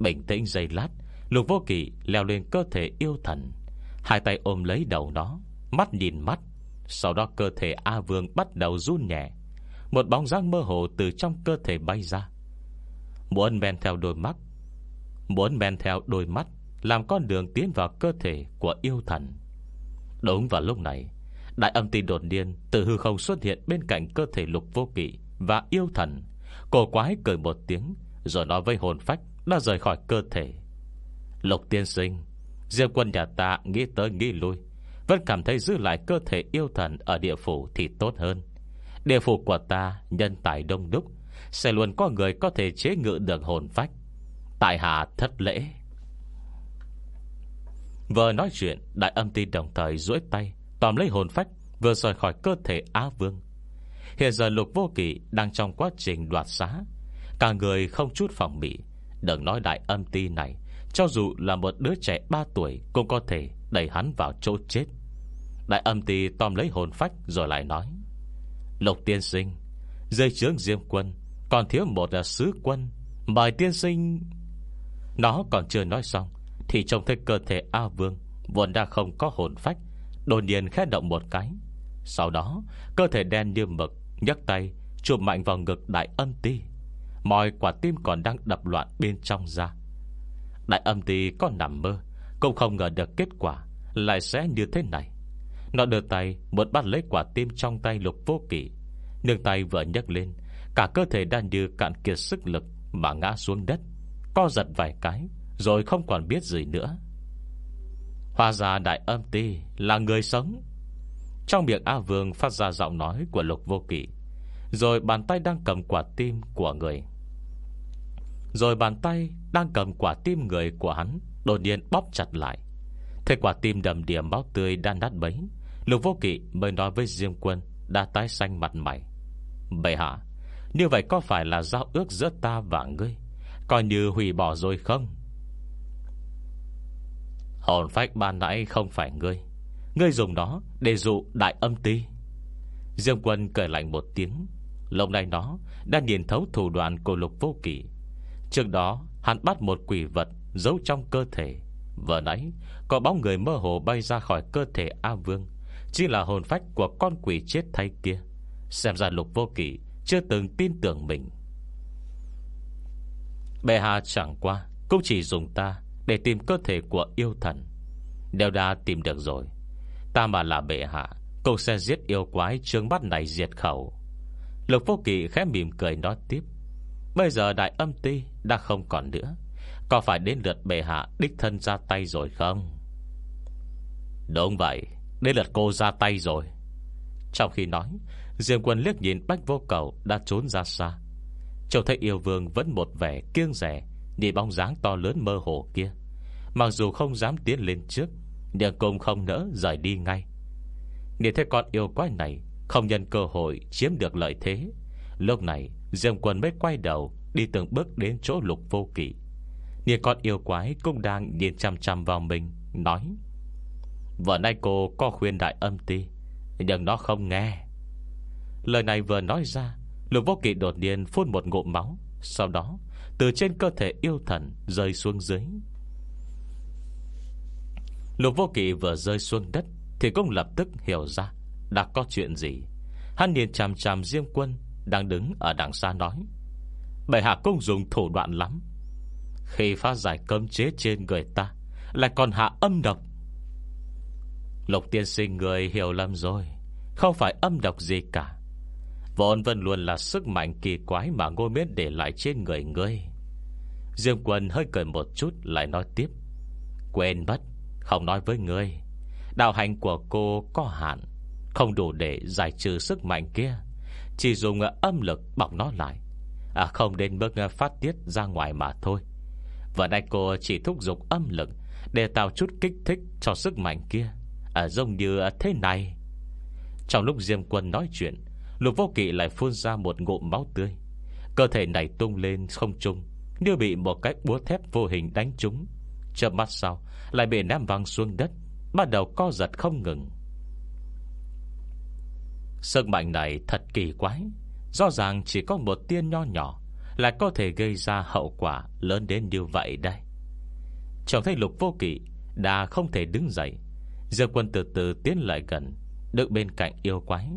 Bình tĩnh giây lát, Lục vô kỵ leo lên cơ thể yêu thần. Hai tay ôm lấy đầu nó, Mắt nhìn mắt. Sau đó cơ thể A Vương bắt đầu run nhẹ. Một bóng dáng mơ hồ từ trong cơ thể bay ra. Muốn men theo đôi mắt, Muốn men theo đôi mắt. Làm con đường tiến vào cơ thể của yêu thần. Đúng vào lúc này, Đại âm tin đột nhiên Từ hư không xuất hiện bên cạnh cơ thể lục vô kỵ Và yêu thần. Cổ quái cười một tiếng, Rồi nói với hồn phách Đã rời khỏi cơ thể. Lục tiên sinh Diêm quân nhà ta nghĩ tới nghĩ lui, Vẫn cảm thấy giữ lại cơ thể yêu thần Ở địa phủ thì tốt hơn. Địa phủ của ta, nhân tài đông đúc, Sẽ luôn có người có thể chế ngự được hồn phách. Tại hạ thất lễ. Vừa nói chuyện, Đại âm ti đồng thời duỗi tay Tòm lấy hồn phách, Vừa rời khỏi cơ thể Á Vương. Hiện giờ lục vô kỵ Đang trong quá trình đoạt xá. Cả người không chút phòng bị. Đừng nói đại âm ti này, Cho dù là một đứa trẻ 3 tuổi Cũng có thể đẩy hắn vào chỗ chết. Đại âm ti tòm lấy hồn phách Rồi lại nói, Lục tiên sinh Dây trướng diêm quân Còn thiếu một là sứ quân. Mời tiên sinh nó còn chưa nói xong thì trông thấy cơ thể A Vương Vốn đã không có hồn phách, Đột nhiên khẽ động một cái. Sau đó, cơ thể đen như mực nhấc tay, chụp mạnh vào ngực đại âm ti. Mọi quả tim còn đang đập loạn bên trong ra. Đại âm ti có nằm mơ, Cũng không ngờ được kết quả Lại sẽ như thế này. Nó đưa tay một bắt lấy quả tim trong tay lục vô kỷ Nương tay vừa nhấc lên, Cả cơ thể đang như cạn kiệt sức lực Mà ngã xuống đất, Co giật vài cái. Rồi không còn biết gì nữa. Hoa ra đại âm ti Là người sống. Trong miệng A Vương phát ra giọng nói Của lục vô kỵ, Rồi bàn tay đang cầm quả tim của người. Rồi bàn tay Đang cầm quả tim người của hắn Đột nhiên bóp chặt lại. Thấy quả tim đầm điểm máu tươi đang nát bấy, Lục vô kỵ mới nói với Diêm Quân Đã tái xanh mặt mày. Bệ hạ, Như vậy có phải là giao ước giữa ta và ngươi, Coi như hủy bỏ rồi không? Hồn phách ban nãy không phải ngươi. Ngươi dùng nó để dụ đại âm ti. Dương quân cười lạnh một tiếng. Lâu nay nó đã nhìn thấu thủ đoạn của lục vô kỷ Trước đó, hắn bắt một quỷ vật Giấu trong cơ thể. Vừa nãy, có bóng người mơ hồ bay ra khỏi cơ thể A Vương. Chỉ là hồn phách của con quỷ chết thay kia. Xem ra lục vô kỷ Chưa từng tin tưởng mình. Bệ hạ chẳng qua Cũng chỉ dùng ta để tìm cơ thể của yêu thần. Đều đã tìm được rồi. Ta mà là bệ hạ Cậu sẽ giết yêu quái trương bắt này diệt khẩu. Lục vô kỵ khẽ mỉm cười nói tiếp. Bây giờ đại âm ti Đã không còn nữa. Có phải đến lượt bệ hạ đích thân ra tay rồi không? Đúng vậy, Đến lượt cô ra tay rồi. Trong khi nói Diệm quân liếc nhìn bách vô cầu Đã trốn ra xa. Châu thấy yêu vương vẫn một vẻ kiêng rẻ Nhìn bóng dáng to lớn mơ hồ kia. Mặc dù không dám tiến lên trước, Nhưng cũng không nỡ rời đi ngay. Nhìn thấy con yêu quái này, Không nhân cơ hội chiếm được lợi thế. Lúc này Diệm quân mới quay đầu, Đi từng bước đến chỗ lục vô kỵ. Nhìn con yêu quái cũng đang nhìn chăm chăm vào mình, Nói Vợ nay cô có khuyên đại âm ti, Nhưng nó không nghe. Lời này vừa nói ra, Lục vô kỵ đột nhiên phun một ngụm máu, Sau đó, từ trên cơ thể yêu thần Rơi xuống dưới. Lục vô kỵ vừa rơi xuống đất Thì cũng lập tức hiểu ra Đã có chuyện gì. Hắn nhìn chằm chằm Diêm quân Đang đứng ở đằng xa nói, Bệ hạ cũng dùng thủ đoạn lắm. Khi phá giải cơm chế trên người ta, Lại còn hạ âm độc. Lục tiên sinh người hiểu lầm rồi, Không phải âm độc gì cả. Vốn vẫn luôn là sức mạnh kỳ quái Mà ngô miết để lại trên người ngươi. Diêm quân hơi cười một chút, Lại nói tiếp, Quên mất không nói với ngươi Đạo hành của cô có hạn Không đủ để giải trừ sức mạnh kia. Chỉ dùng âm lực bọc nó lại. À không đến mức phát tiết ra ngoài mà thôi. Vừa nay cô chỉ thúc giục âm lực Để tạo chút kích thích cho sức mạnh kia. À, Giống như thế này. Trong lúc Diêm Quân nói chuyện Lục vô kỵ lại phun ra một ngụm máu tươi. Cơ thể này tung lên không trung Như bị một cái búa thép vô hình đánh trúng. Chợp mắt sau, Lại bị ném văng xuống đất, Bắt đầu co giật không ngừng. Sức mạnh này thật kỳ quái, Rõ ràng chỉ có một tiên nho nhỏ Lại có thể gây ra hậu quả Lớn đến như vậy đây. Trong thấy lục vô kỵ Đã không thể đứng dậy Dương quân từ từ tiến lại gần, Đứng bên cạnh yêu quái.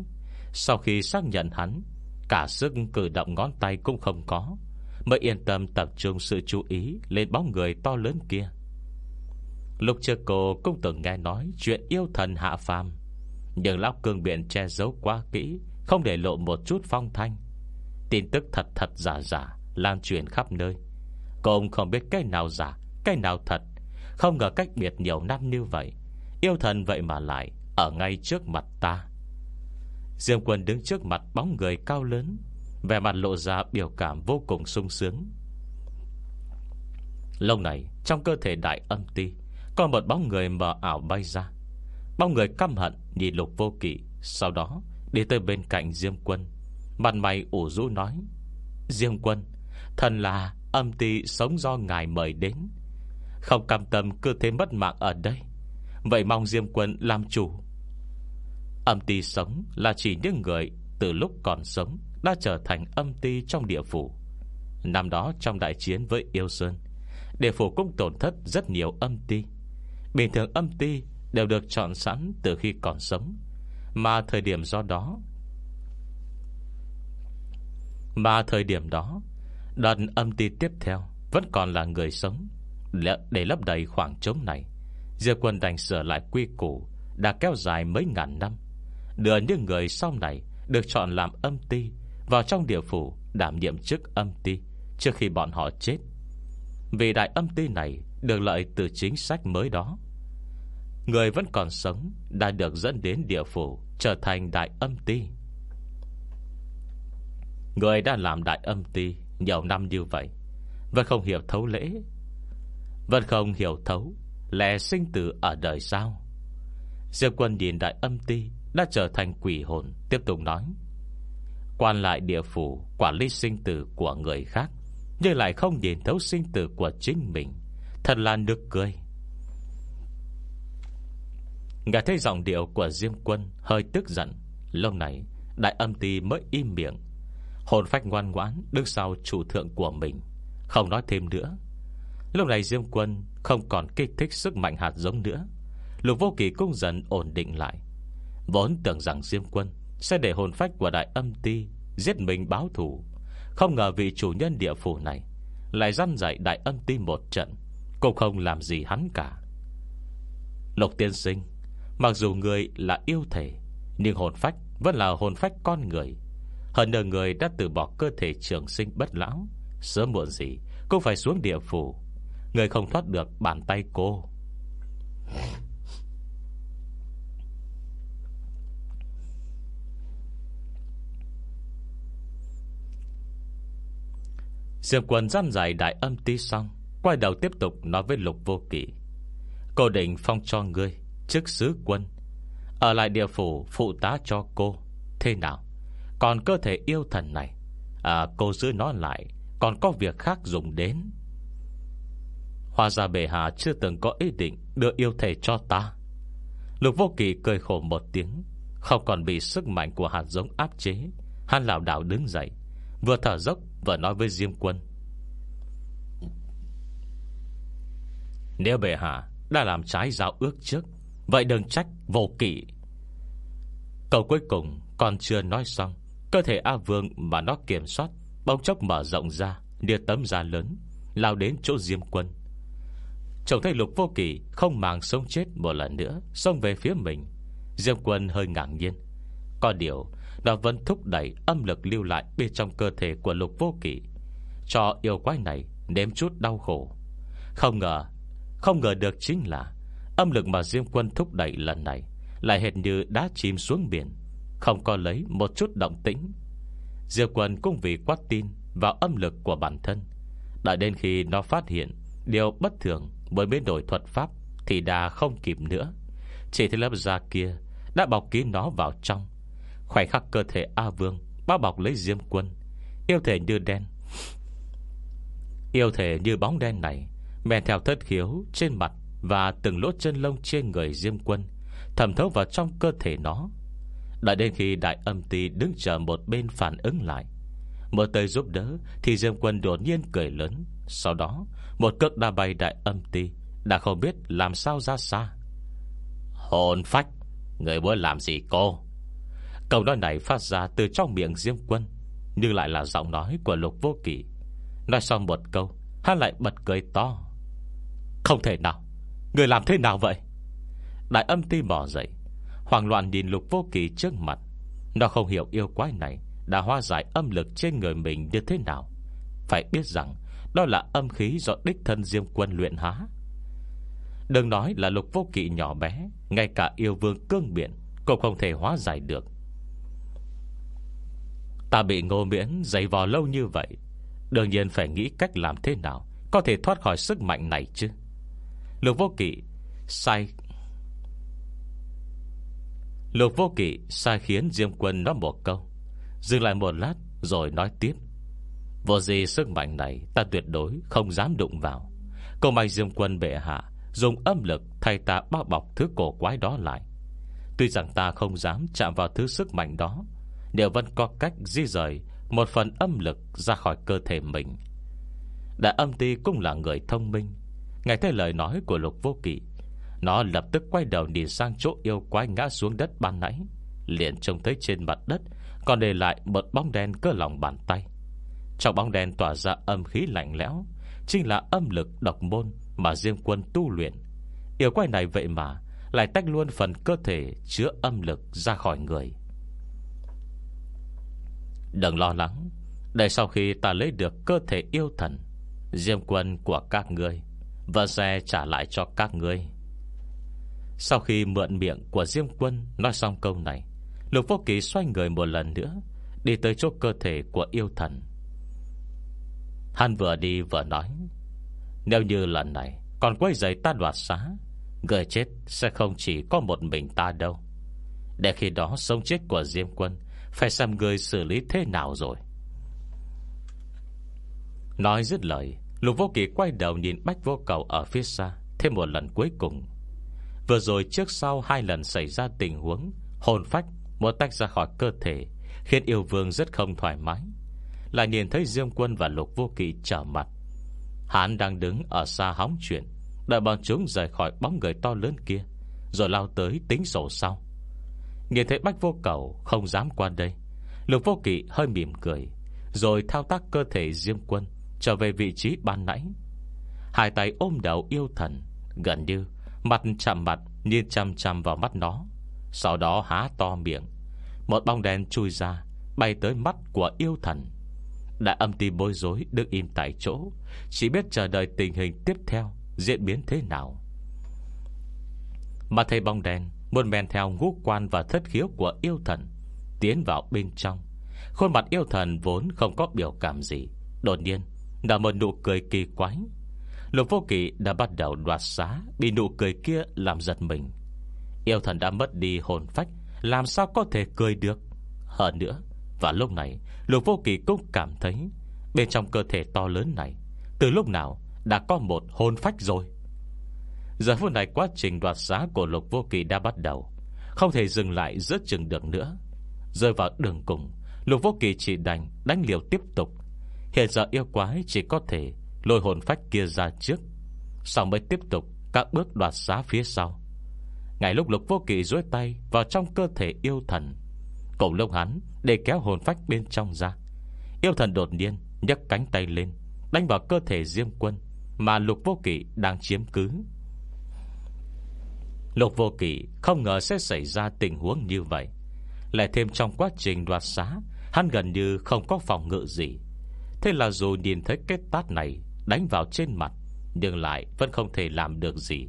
Sau khi xác nhận hắn, Cả sức cử động ngón tay cũng không có, Mới yên tâm tập trung sự chú ý Lên bóng người to lớn kia. Lúc trước cô cũng từng nghe nói Chuyện yêu thần hạ phàm. Nhưng lão cương biện che giấu quá kỹ, Không để lộ một chút phong thanh. Tin tức thật thật giả giả Lan truyền khắp nơi. Cô ông không biết cái nào giả, Cái nào thật. Không ngờ cách biệt nhiều năm như vậy, Yêu thần vậy mà lại Ở ngay trước mặt ta. Diêm quân đứng trước mặt bóng người cao lớn, Vẻ mặt lộ ra biểu cảm vô cùng sung sướng. Lâu này, Trong cơ thể đại âm ti có một bóng người mờ ảo bay ra. Bóng người căm hận nhìn lục vô kỵ, Sau đó đi tới bên cạnh Diêm quân. Mặt mày ủ rũ nói, Diêm quân, Thần là âm ti sống do ngài mời đến. Không cam tâm cứ thế mất mạng ở đây. Vậy mong Diêm quân làm chủ. Âm ti sống là chỉ những người Từ lúc còn sống Đã trở thành âm ti trong địa phủ. Năm đó trong đại chiến với Yêu Sơn, Địa phủ cũng tổn thất rất nhiều âm ti. Bình thường âm ti Đều được chọn sẵn từ khi còn sống. Mà thời điểm do đó, Mà thời điểm đó Đợt âm ti tiếp theo Vẫn còn là người sống. Để lấp đầy khoảng trống này, Diệp quân đành sửa lại quy củ Đã kéo dài mấy ngàn năm. Đưa những người sau này Được chọn làm âm ti Vào trong địa phủ đảm nhiệm chức âm ti Trước khi bọn họ chết. Vì đại âm ti này Được lợi từ chính sách mới đó Người vẫn còn sống Đã được dẫn đến địa phủ, Trở thành đại âm ti. Người đã làm đại âm ti Nhiều năm như vậy, Vẫn không hiểu thấu lễ, Vẫn không hiểu thấu Lẽ sinh tử ở đời sao Diệp quân điền đại âm ti Đã trở thành quỷ hồn, Tiếp tục nói, Quan lại địa phủ, Quản lý sinh tử của người khác, Nhưng lại không nhìn thấu sinh tử của chính mình, Thật là nực cười. Nghe thấy giọng điệu của Diêm Quân, Hơi tức giận. Lâu này, đại âm ti mới im miệng. Hồn phách ngoan ngoãn Đứng sau chủ thượng của mình. Không nói thêm nữa. Lúc này Diêm Quân không còn kích thích sức mạnh hạt giống nữa. Lục vô kỳ cũng dần ổn định lại. Vốn tưởng rằng Diêm Quân Sẽ để hồn phách của đại âm ti Giết mình báo thù. Không ngờ vị chủ nhân địa phủ này Lại răn dạy đại âm ti một trận. Cũng không làm gì hắn cả. Lục tiên sinh Mặc dù người là yêu thể, Nhưng hồn phách vẫn là hồn phách con người. Hơn nửa người đã từ bỏ cơ thể trường sinh bất lão, Sớm muộn gì Cũng phải xuống địa phủ. Người không thoát được bàn tay cô. Diệp quần răn dài đại âm ti xong, Quay đầu tiếp tục nói với lục vô kỷ Cô định phong cho ngươi. Chức sứ quân. Ở lại địa phủ phụ tá cho cô. Thế nào? Còn cơ thể yêu thần này. À cô giữ nó lại. Còn có việc khác dùng đến. Hoa gia bệ hạ chưa từng có ý định Đưa yêu thể cho ta. Lục vô kỳ cười khổ một tiếng. Không còn bị sức mạnh của hạt giống áp chế, Hắn lào đảo đứng dậy, Vừa thở dốc vừa nói với Diêm Quân. Nếu bệ hạ Đã làm trái giao ước trước Vậy đừng trách vô kỷ Câu cuối cùng còn chưa nói xong. Cơ thể A Vương mà nó kiểm soát Bông chốc mở rộng ra, đưa tấm da lớn, Lao đến chỗ Diêm Quân. Trông thấy lục vô kỳ Không màng sống chết một lần nữa, Xông về phía mình. Diêm Quân hơi ngạc nhiên. Có điều, Nó vẫn thúc đẩy âm lực lưu lại Bên trong cơ thể của lục vô kỳ Cho yêu quái này nếm chút đau khổ. Không ngờ Không ngờ được chính là Âm lực mà Diêm Quân thúc đẩy lần này Lại hệt như đã chìm xuống biển, Không có lấy một chút động tĩnh. Diêm Quân cũng vì quá tin Vào âm lực của bản thân, Đợi đến khi nó phát hiện Điều bất thường với biến đổi thuật pháp Thì đã không kịp nữa. Chỉ thấy lớp da kia Đã bọc kín nó vào trong. Khoảnh khắc cơ thể A Vương Bao bọc lấy Diêm Quân, Yêu thể như đen. Yêu thể như bóng đen này Men theo thất khiếu trên mặt và từng lỗ chân lông trên người Diêm Quân, Thẩm thấu vào trong cơ thể nó. Đợi đến khi đại âm ti Đứng chờ một bên phản ứng lại Mở tay giúp đỡ Thì Diêm Quân đột nhiên cười lớn. Sau đó, một cước đa bay đại âm ti, Đã không biết làm sao ra xa. Hồn phách! Người muốn làm gì cô? Câu nói này phát ra từ trong miệng Diêm Quân, Nhưng lại là giọng nói của Lục Vô Kỳ Nói xong một câu, Hắn lại bật cười to. Không thể nào! Người làm thế nào vậy? Đại âm ti bỏ dậy. Hoàng loạn nhìn Lục Vô Kỳ trước mặt. Nó không hiểu yêu quái này Đã hóa giải âm lực trên người mình như thế nào. Phải biết rằng, Đó là âm khí do đích thân Diêm Quân luyện há Đừng nói là lục vô kỵ nhỏ bé, Ngay cả yêu vương cương biển Cũng không thể hóa giải được. Ta bị ngô miễn dày vò lâu như vậy, Đương nhiên phải nghĩ cách làm thế nào Có thể thoát khỏi sức mạnh này chứ? Lục vô kỵ, Sai. Lục vô kỵ, sai khiến Diêm quân nói một câu. Dừng lại một lát Rồi nói tiếp. Vô gì sức mạnh này Ta tuyệt đối không dám đụng vào. Công may Diêm quân bệ hạ Dùng âm lực thay ta bao bọc thứ cổ quái đó lại. Tuy rằng ta không dám chạm vào thứ sức mạnh đó, Đều vẫn có cách di rời Một phần âm lực ra khỏi cơ thể mình. Đại âm ti cũng là người thông minh Nghe thấy lời nói của lục vô kỵ, Nó lập tức quay đầu nhìn sang chỗ yêu quái ngã xuống đất ban nãy, Liền trông thấy trên mặt đất Còn để lại một bóng đen cơ lòng bàn tay. Trong bóng đen tỏa ra âm khí lạnh lẽo, Chính là âm lực độc môn Mà Diêm quân tu luyện. Yêu quái này vậy mà Lại tách luôn phần cơ thể chứa âm lực ra khỏi người. Đừng lo lắng Để sau khi ta lấy được cơ thể yêu thần, Diêm quân của các ngươi và xe trả lại cho các ngươi. Sau khi mượn miệng của Diêm quân Nói xong câu này, Lục vô kỳ xoay người một lần nữa, Đi tới chỗ cơ thể của yêu thần. Hắn vừa đi vừa nói, Nếu như lần này Còn quay giấy ta đoạt xá, Người chết sẽ không chỉ có một mình ta đâu. Để khi đó sống chết của Diêm quân, Phải xem người xử lý thế nào rồi. Nói dứt lời Lục vô kỳ quay đầu nhìn bách vô cầu ở phía xa, Thêm một lần cuối cùng. Vừa rồi trước sau hai lần xảy ra tình huống, Hồn phách muốn tách ra khỏi cơ thể, Khiến yêu vương rất không thoải mái. Lại nhìn thấy Diêm Quân và Lục Vô Kỵ trở mặt. Hắn đang đứng ở xa hóng chuyện, Đợi bọn chúng rời khỏi bóng người to lớn kia, Rồi lao tới tính sổ sau. Nhìn thấy Bách Vô Cầu Không dám qua đây, Lục Vô Kỵ hơi mỉm cười, Rồi thao tác cơ thể Diêm Quân. Trở về vị trí ban nãy. Hai tay ôm đầu yêu thần, Gần như mặt chạm mặt Nhìn chăm chăm vào mắt nó. Sau đó há to miệng, Một bóng đèn chui ra, Bay tới mắt của yêu thần. Đại âm ti bối rối đứng im tại chỗ, Chỉ biết chờ đợi tình hình tiếp theo Diễn biến thế nào. Mà thấy bóng đèn Muốn men theo ngũ quan và thất khiếu của yêu thần, Tiến vào bên trong. Khuôn mặt yêu thần vốn không có biểu cảm gì, Đột nhiên Nở một nụ cười kỳ quái. Lục vô kỵ đã bắt đầu đoạt xá, Bị nụ cười kia làm giật mình. Yêu thần đã mất đi hồn phách, Làm sao có thể cười được? Hơn nữa Và lúc này, Lục vô kỵ cũng cảm thấy Bên trong cơ thể to lớn này, Từ lúc nào đã có một hồn phách rồi. Giờ phút này quá trình đoạt xá của lục vô kỳ đã bắt đầu. Không thể dừng lại giữa chừng được nữa. Rơi vào đường cùng, Lục vô kỳ chỉ đành đánh liều tiếp tục Hiện giờ yêu quái chỉ có thể Lôi hồn phách kia ra trước, Sau mới tiếp tục các bước đoạt xá phía sau. Ngay lúc lục vô kỳ dối tay Vào trong cơ thể yêu thần cổng lông hắn để kéo hồn phách bên trong ra. Yêu thần đột nhiên nhấc cánh tay lên, Đánh vào cơ thể Diêm Quân Mà lục vô kỵ đang chiếm cứ. Lục vô kỵ không ngờ sẽ xảy ra tình huống như vậy. Lại thêm trong quá trình đoạt xá, Hắn gần như không có phòng ngự gì. Thế là dù nhìn thấy cái tát này Đánh vào trên mặt, Nhưng lại vẫn không thể làm được gì.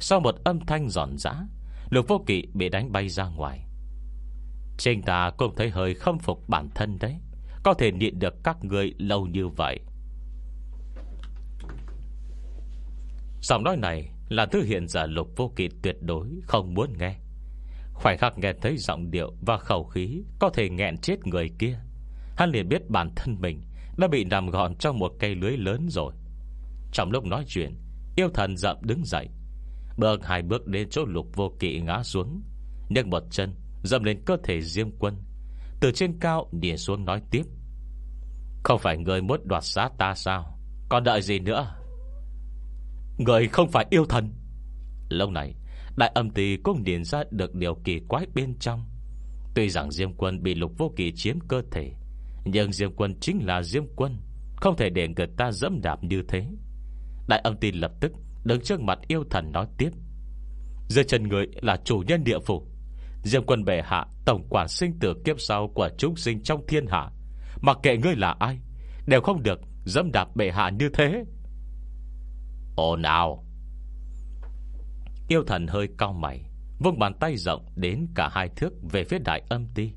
Sau một âm thanh giòn giã, Lục vô kỵ bị đánh bay ra ngoài. Trình ta cũng thấy hơi khâm phục bản thân đấy. Có thể nhịn được các người lâu như vậy. Giọng nói này là thứ hiện giả lục vô kỵ tuyệt đối Không muốn nghe. Khoảnh khắc nghe thấy giọng điệu và khẩu khí Có thể nghẹn chết người kia. Hắn liền biết bản thân mình đã bị nằm gọn trong một cây lưới lớn rồi. Trong lúc nói chuyện, Yêu thần dậm đứng dậy. Bước hai bước đến chỗ lục vô kỵ ngã xuống, nhấc một chân, Dậm lên cơ thể diêm quân, Từ trên cao nhìn xuống nói tiếp. Không phải người muốn đoạt xá ta sao? Còn đợi gì nữa? Người không phải yêu thần. Lâu này, Đại âm tỳ cũng điền ra được điều kỳ quái bên trong. Tuy rằng Diêm Quân bị lục vô kỳ chiếm cơ thể nhưng Diêm Quân chính là Diêm Quân, Không thể để người ta dẫm đạp như thế. Đại âm tin lập tức Đứng trước mặt yêu thần nói tiếp. Dưới chân người là chủ nhân địa phủ. Diêm quân bệ hạ, Tổng quản sinh tử kiếp sau của chúng sinh trong thiên hạ. Mặc kệ ngươi là ai, Đều không được dẫm đạp bệ hạ như thế. Ồ nào! Yêu thần hơi cao mày, Vung bàn tay rộng đến cả hai thước Về phía đại âm ti.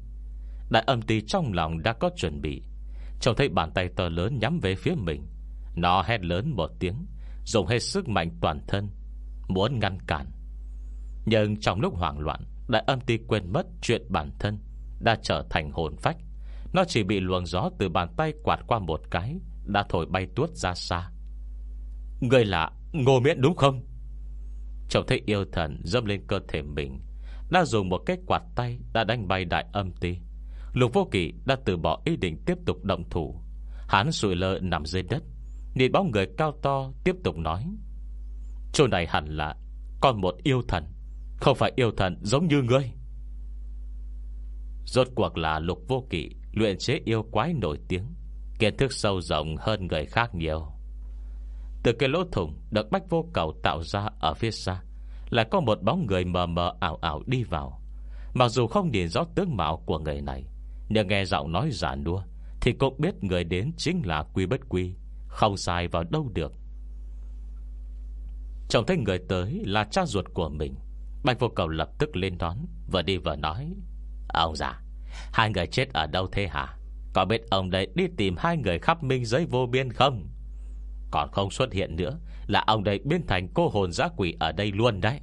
Đại âm ti trong lòng đã có chuẩn bị. Trông thấy bàn tay to lớn nhắm về phía mình. Nó hét lớn một tiếng, Dùng hết sức mạnh toàn thân, Muốn ngăn cản. Nhưng trong lúc hoảng loạn, Đại âm ti quên mất chuyện bản thân Đã trở thành hồn phách. Nó chỉ bị luồng gió từ bàn tay quạt qua một cái, Đã thổi bay tuốt ra xa. Người lạ, Ngô Miễn đúng không? Trông thấy yêu thần dâm lên cơ thể mình, Đã dùng một cái quạt tay Đã đánh bay đại âm ti Lục vô kỵ đã từ bỏ ý định tiếp tục động thủ. Hắn sụi lơ nằm dưới đất, Nhìn bóng người cao to Tiếp tục nói, Chỗ này hẳn là Còn một yêu thần, Không phải yêu thần giống như ngươi. Rốt cuộc là lục vô kỵ Luyện chế yêu quái nổi tiếng, Kiến thức sâu rộng hơn người khác nhiều. Từ cái lỗ thủng Được bách vô cầu tạo ra ở phía xa, Lại có một bóng người mờ mờ ảo ảo đi vào. Mặc dù không nhìn rõ tướng mạo của người này nhưng nghe giọng nói giả nua, Thì cũng biết người đến chính là Quy Bất Quy. Không sai vào đâu được. Trông thấy người tới là cha ruột của mình. Bạch vô cầu lập tức lên đón, Vừa đi vừa nói, Ông già, Hai người chết ở đâu thế hả? Có biết ông đây đi tìm hai người khắp minh giới vô biên không? Còn không xuất hiện nữa, Là ông đây biến thành cô hồn giã quỷ Ở đây luôn đấy.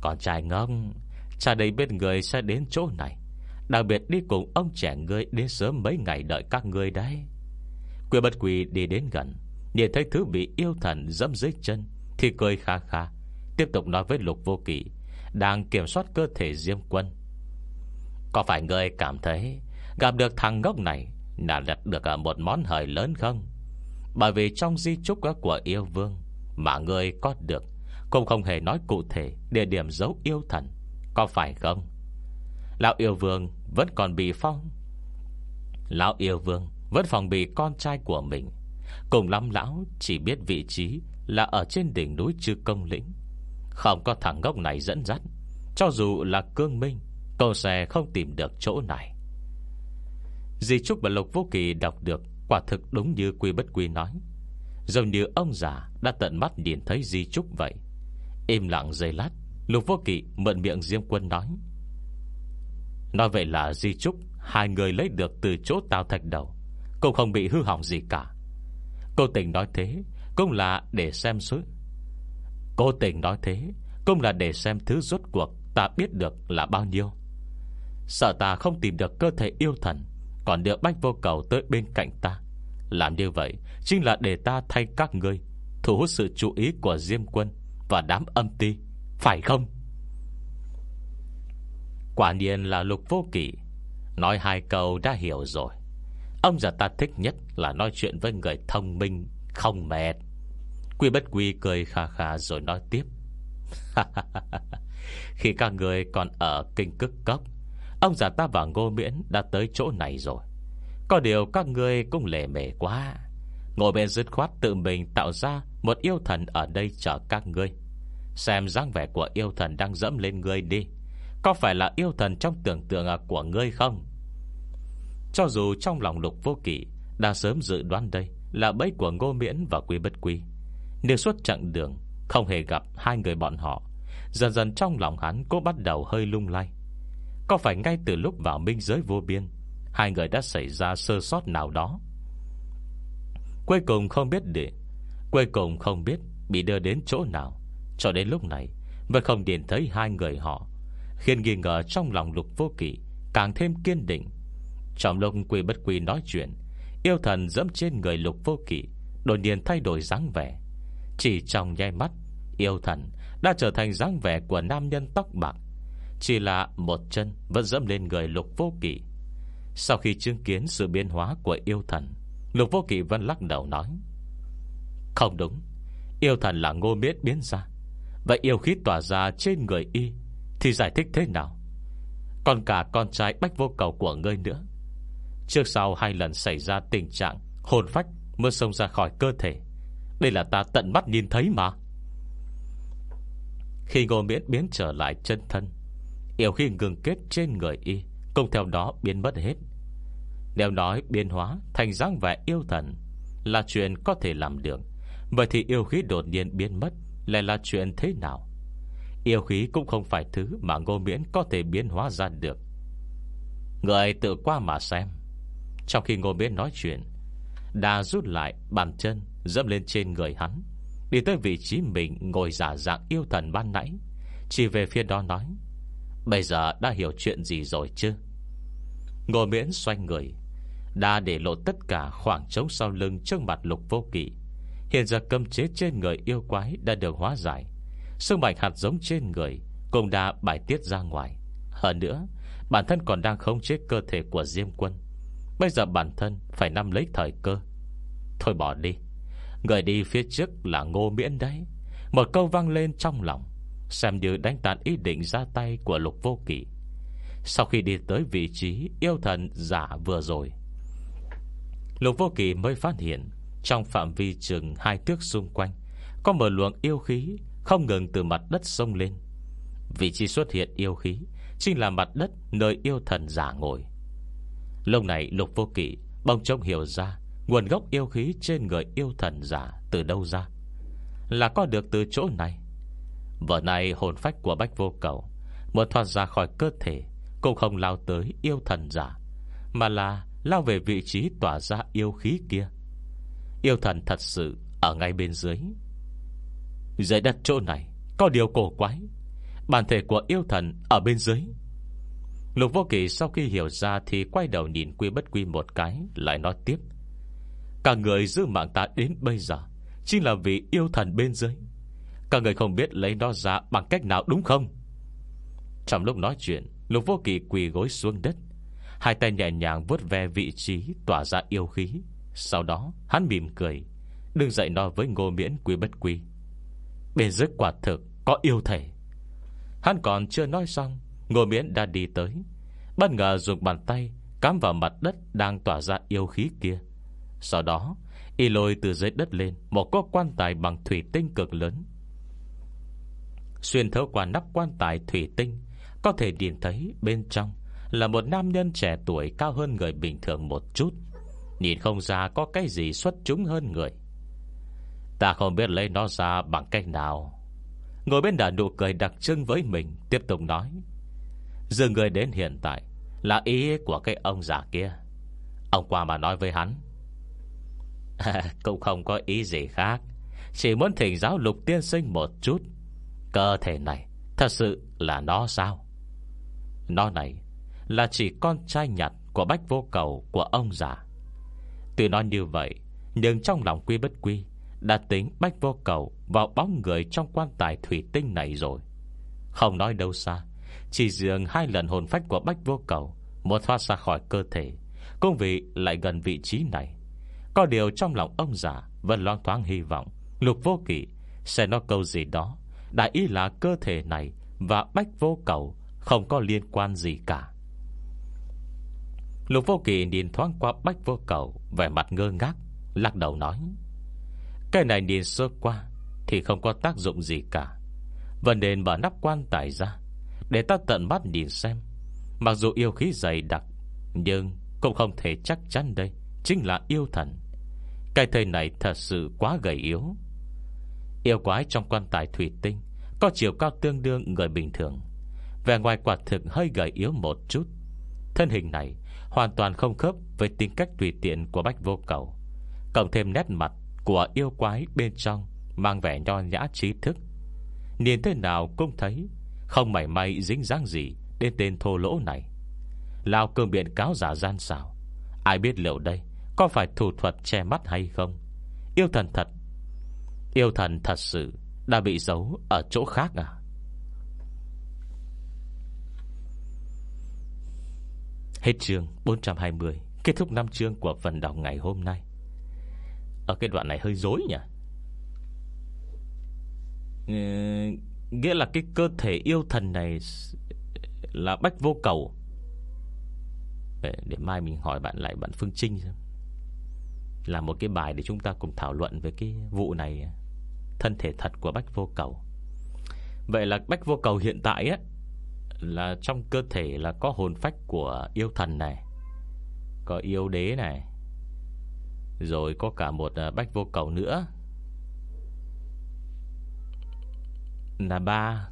Còn trai ngông Cha đây biết người sẽ đến chỗ này. Đặc biệt đi cùng ông trẻ ngươi Đến sớm mấy ngày đợi các ngươi đấy. Quỷ bất quỷ đi đến gần, Nhìn thấy thứ bị yêu thần dẫm dưới chân, Thì cười kha kha, Tiếp tục nói với Lục Vô kỷ Đang kiểm soát cơ thể Diêm Quân. Có phải ngươi cảm thấy Gặp được thằng ngốc này Là đặt được một món hời lớn không? Bởi vì trong di trúc của yêu vương Mà ngươi có được, Cũng không hề nói cụ thể Địa điểm giấu yêu thần, Có phải không? Lão yêu vương vẫn còn bị phong. Lão yêu vương Vẫn phòng bị con trai của mình. Cùng lắm lão chỉ biết vị trí Là ở trên đỉnh núi chư Công Lĩnh. Không có thằng ngốc này dẫn dắt. Cho dù là cương minh, Cậu sẽ không tìm được chỗ này. Di Trúc và Lục Vô Kỳ đọc được, Quả thực đúng như Quy Bất Quy nói. Giống như ông già đã tận mắt nhìn thấy Di Trúc vậy. Im lặng giây lát, Lục Vô Kỳ mượn miệng Diêm Quân nói. Nói vậy là Di Trúc, Hai người lấy được từ chỗ tao thạch đầu. Cũng không bị hư hỏng gì cả. Cô tình nói thế, Cũng là để xem số Cô tình nói thế, Cũng là để xem thứ rốt cuộc Ta biết được là bao nhiêu. Sợ ta không tìm được cơ thể yêu thần, Còn được bách vô cầu tới bên cạnh ta. Làm như vậy Chính là để ta thay các ngươi, Thu hút sự chú ý của Diêm Quân Và đám âm ti, Phải không? Quả nhiên là lục vô kỷ Nói hai câu đã hiểu rồi. Ông già ta thích nhất là nói chuyện với người thông minh, Không mệt. Quy bất quy cười khà khà rồi nói tiếp. Khi các người còn ở kinh cức cốc, Ông già ta và ngô miễn đã tới chỗ này rồi. Có điều các người cũng lề mề quá. Ngồi bên dứt khoát tự mình tạo ra Một yêu thần ở đây chờ các ngươi. Xem dáng vẻ của yêu thần đang dẫm lên ngươi đi. Có phải là yêu thần trong tưởng tượng à, của ngươi không? Cho dù trong lòng lục vô kỷ Đã sớm dự đoán đây Là bẫy của ngô miễn và quý bất quý Nếu suốt chặng đường, Không hề gặp hai người bọn họ, Dần dần trong lòng hắn cô bắt đầu hơi lung lay. Có phải ngay từ lúc vào minh giới vô biên, Hai người đã xảy ra sơ sót nào đó? Cuối cùng không biết để, Cuối cùng không biết Bị đưa đến chỗ nào. Cho đến lúc này, Vẫn không nhìn thấy hai người họ. Khiến nghi ngờ trong lòng lục vô kỷ Càng thêm kiên định. Trong lúc quỷ bất quỷ nói chuyện, Yêu thần dẫm trên người lục vô kỵ, Đột nhiên thay đổi dáng vẻ. Chỉ trong nhai mắt, Yêu thần đã trở thành dáng vẻ của nam nhân tóc bạc. Chỉ là một chân Vẫn dẫm lên người lục vô kỵ. Sau khi chứng kiến sự biến hóa của yêu thần, Lục vô kỵ vẫn lắc đầu nói, Không đúng, Yêu thần là ngô miết biến ra, Vậy yêu khí tỏa ra trên người y thì giải thích thế nào? Còn cả con trai bách vô cầu của ngươi nữa. Trước sau hai lần xảy ra tình trạng Hồn phách mưa sông ra khỏi cơ thể. Đây là ta tận mắt nhìn thấy mà. Khi ngô miễn biến trở lại chân thân, Yêu khi ngừng kết trên người y Cùng theo đó biến mất hết. Nếu nói biến hóa Thành dáng vẻ yêu thần Là chuyện có thể làm được, Vậy thì yêu khí đột nhiên biến mất Lại là chuyện thế nào? Yêu khí cũng không phải thứ Mà ngô miễn có thể biến hóa ra được. Người tự qua mà xem. Trong khi Ngô Miễn nói chuyện, Đà rút lại bàn chân, Dẫm lên trên người hắn. Đi tới vị trí mình ngồi giả dạng yêu thần ban nãy, Chỉ về phía đó nói, Bây giờ đã hiểu chuyện gì rồi chứ? Ngô miễn xoay người, Đa để lộ tất cả khoảng trống sau lưng trước mặt lục vô kỵ. Hiện giờ cấm chế trên người yêu quái Đã được hóa giải. Sương mạch hạt giống trên người, Cũng đã bài tiết ra ngoài. Hơn nữa, Bản thân còn đang khống chế cơ thể của Diêm quân. Bây giờ bản thân phải nắm lấy thời cơ. Thôi bỏ đi. Người đi phía trước là ngô miễn đấy. Một câu vang lên trong lòng, Xem như đánh tàn ý định ra tay của lục vô kỷ Sau khi đi tới vị trí Yêu thần giả vừa rồi, Lục vô kỳ mới phát hiện Trong phạm vi chừng hai thước xung quanh Có một luồng yêu khí không ngừng từ mặt đất sông lên. Vị trí xuất hiện yêu khí Chính là mặt đất nơi yêu thần giả ngồi. Lúc này lục vô kỵ Bông trông hiểu ra Nguồn gốc yêu khí trên người yêu thần giả Từ đâu ra. Là có được từ chỗ này. Vợ này hồn phách của bách vô cầu, Muốn thoát ra khỏi cơ thể, Cũng không lao tới yêu thần giả, Mà là lao về vị trí tỏa ra yêu khí kia. Yêu thần thật sự Ở ngay bên dưới dưới đất chỗ này Có điều cổ quái. Bản thể của yêu thần ở bên dưới. Lục vô kỳ sau khi hiểu ra Thì quay đầu nhìn quy bất quy một cái, Lại nói tiếp. Cả người giữ mạng ta đến bây giờ Chính là vì yêu thần bên dưới. Cả người không biết lấy nó ra bằng cách nào đúng không? Trong lúc nói chuyện, Lục vô kỳ quỳ gối xuống đất. Hai tay nhẹ nhàng vuốt ve vị trí Tỏa ra yêu khí. Sau đó, hắn mỉm cười Đừng dậy nói với ngô miễn quý bất quý Bên dưới quả thực có yêu thể Hắn còn chưa nói xong, Ngô miễn đã đi tới. Bất ngờ dùng bàn tay Cắm vào mặt đất đang tỏa ra yêu khí kia. Sau đó, Y lôi từ dưới đất lên Một có quan tài bằng thủy tinh cực lớn. Xuyên thấu qua nắp quan tài thủy tinh, Có thể nhìn thấy bên trong Là một nam nhân trẻ tuổi Cao hơn người bình thường một chút. Nhìn không ra có cái gì xuất chúng hơn người. Ta không biết lấy nó ra bằng cách nào. Ngồi bên đà nụ cười đặc trưng với mình, Tiếp tục nói. Dừng người đến hiện tại Là ý của cái ông già kia. Ông qua mà nói với hắn. Cũng không có ý gì khác. Chỉ muốn thỉnh giáo lục tiên sinh một chút. Cơ thể này Thật sự là nó sao? Nó này Là chỉ con trai nhặt của bách vô cầu Của ông già. Tuy nói như vậy, Nhưng trong lòng quy bất quy đã tính bách vô cầu Vào bóng người trong quan tài thủy tinh này rồi. Không nói đâu xa, Chỉ dường hai lần hồn phách của bách vô cầu, Một thoát ra khỏi cơ thể Công vị lại gần vị trí này. Có điều trong lòng ông già Vẫn loang thoáng hy vọng, Lục vô kỷ sẽ nói câu gì đó, Đại ý là cơ thể này Và bách vô cầu Không có liên quan gì cả. Lục vô kỳ nhìn thoáng qua bách vô cầu, Vẻ mặt ngơ ngác, Lắc đầu nói cái này nhìn sơ qua Thì không có tác dụng gì cả. Vẫn nên mở nắp quan tài ra, Để ta tận mắt nhìn xem. Mặc dù yêu khí dày đặc, Nhưng cũng không thể chắc chắn đây Chính là yêu thần. Cái thời này thật sự quá gầy yếu. Yêu quái trong quan tài thủy tinh Có chiều cao tương đương người bình thường. Vẻ ngoài quả thực hơi gầy yếu một chút. Thân hình này Hoàn toàn không khớp với tính cách tùy tiện của Bách Vô Cầu. Cộng thêm nét mặt của yêu quái bên trong Mang vẻ nho nhã trí thức. Nhìn thế nào cũng thấy Không mảy may dính dáng gì Đến tên thô lỗ này. Lao cương biện cáo giả gian xảo, Ai biết liệu đây Có phải thủ thuật che mắt hay không? Yêu thần thật, Yêu thần thật sự Đã bị giấu ở chỗ khác à? Hết chương 420 Kết thúc năm chương của phần đọc ngày hôm nay. Ở cái đoạn này hơi dối nhỉ? Ừ, Nghĩa là cái cơ thể yêu thần này Là bách vô cầu. Để, để mai mình hỏi bạn lại bạn Phương Trinh xem. Là một cái bài để chúng ta cùng thảo luận Về cái vụ này Thân thể thật của bách vô cầu. Vậy là bách vô cầu hiện tại á là trong cơ thể là có hồn phách của yêu thần này Có yêu đế này rồi có cả một à, bách vô cầu nữa. Là ba.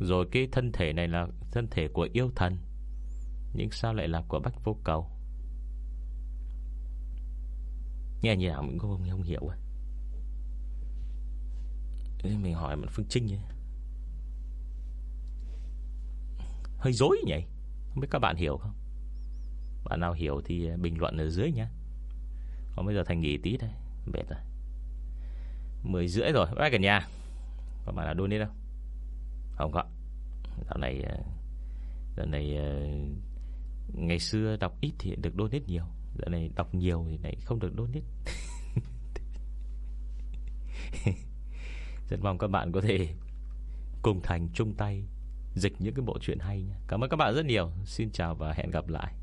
Rồi cái thân thể này là thân thể của yêu thần. Nhưng sao lại là của bách vô cầu? Nghe như nào mình cũng không, không hiểu à? Mình hỏi một Phương Trinh ấy. Hơi dối nhỉ? Không biết các bạn hiểu không? Bạn nào hiểu thì bình luận ở dưới nhé. Còn bây giờ Thành nghỉ tí đây Mệt rồi. 10 rưỡi rồi. Bác cả nhà. Có bạn nào đun đi đâu? Không có. Dạo này ờ, Dạo này ờ, Ngày xưa đọc ít thì được donate nhiều. Dạo này đọc nhiều thì lại không được donate Rất mong các bạn có thể Cùng Thành chung tay dịch những cái bộ truyện hay nha. Cảm ơn các bạn rất nhiều. Xin chào và hẹn gặp lại.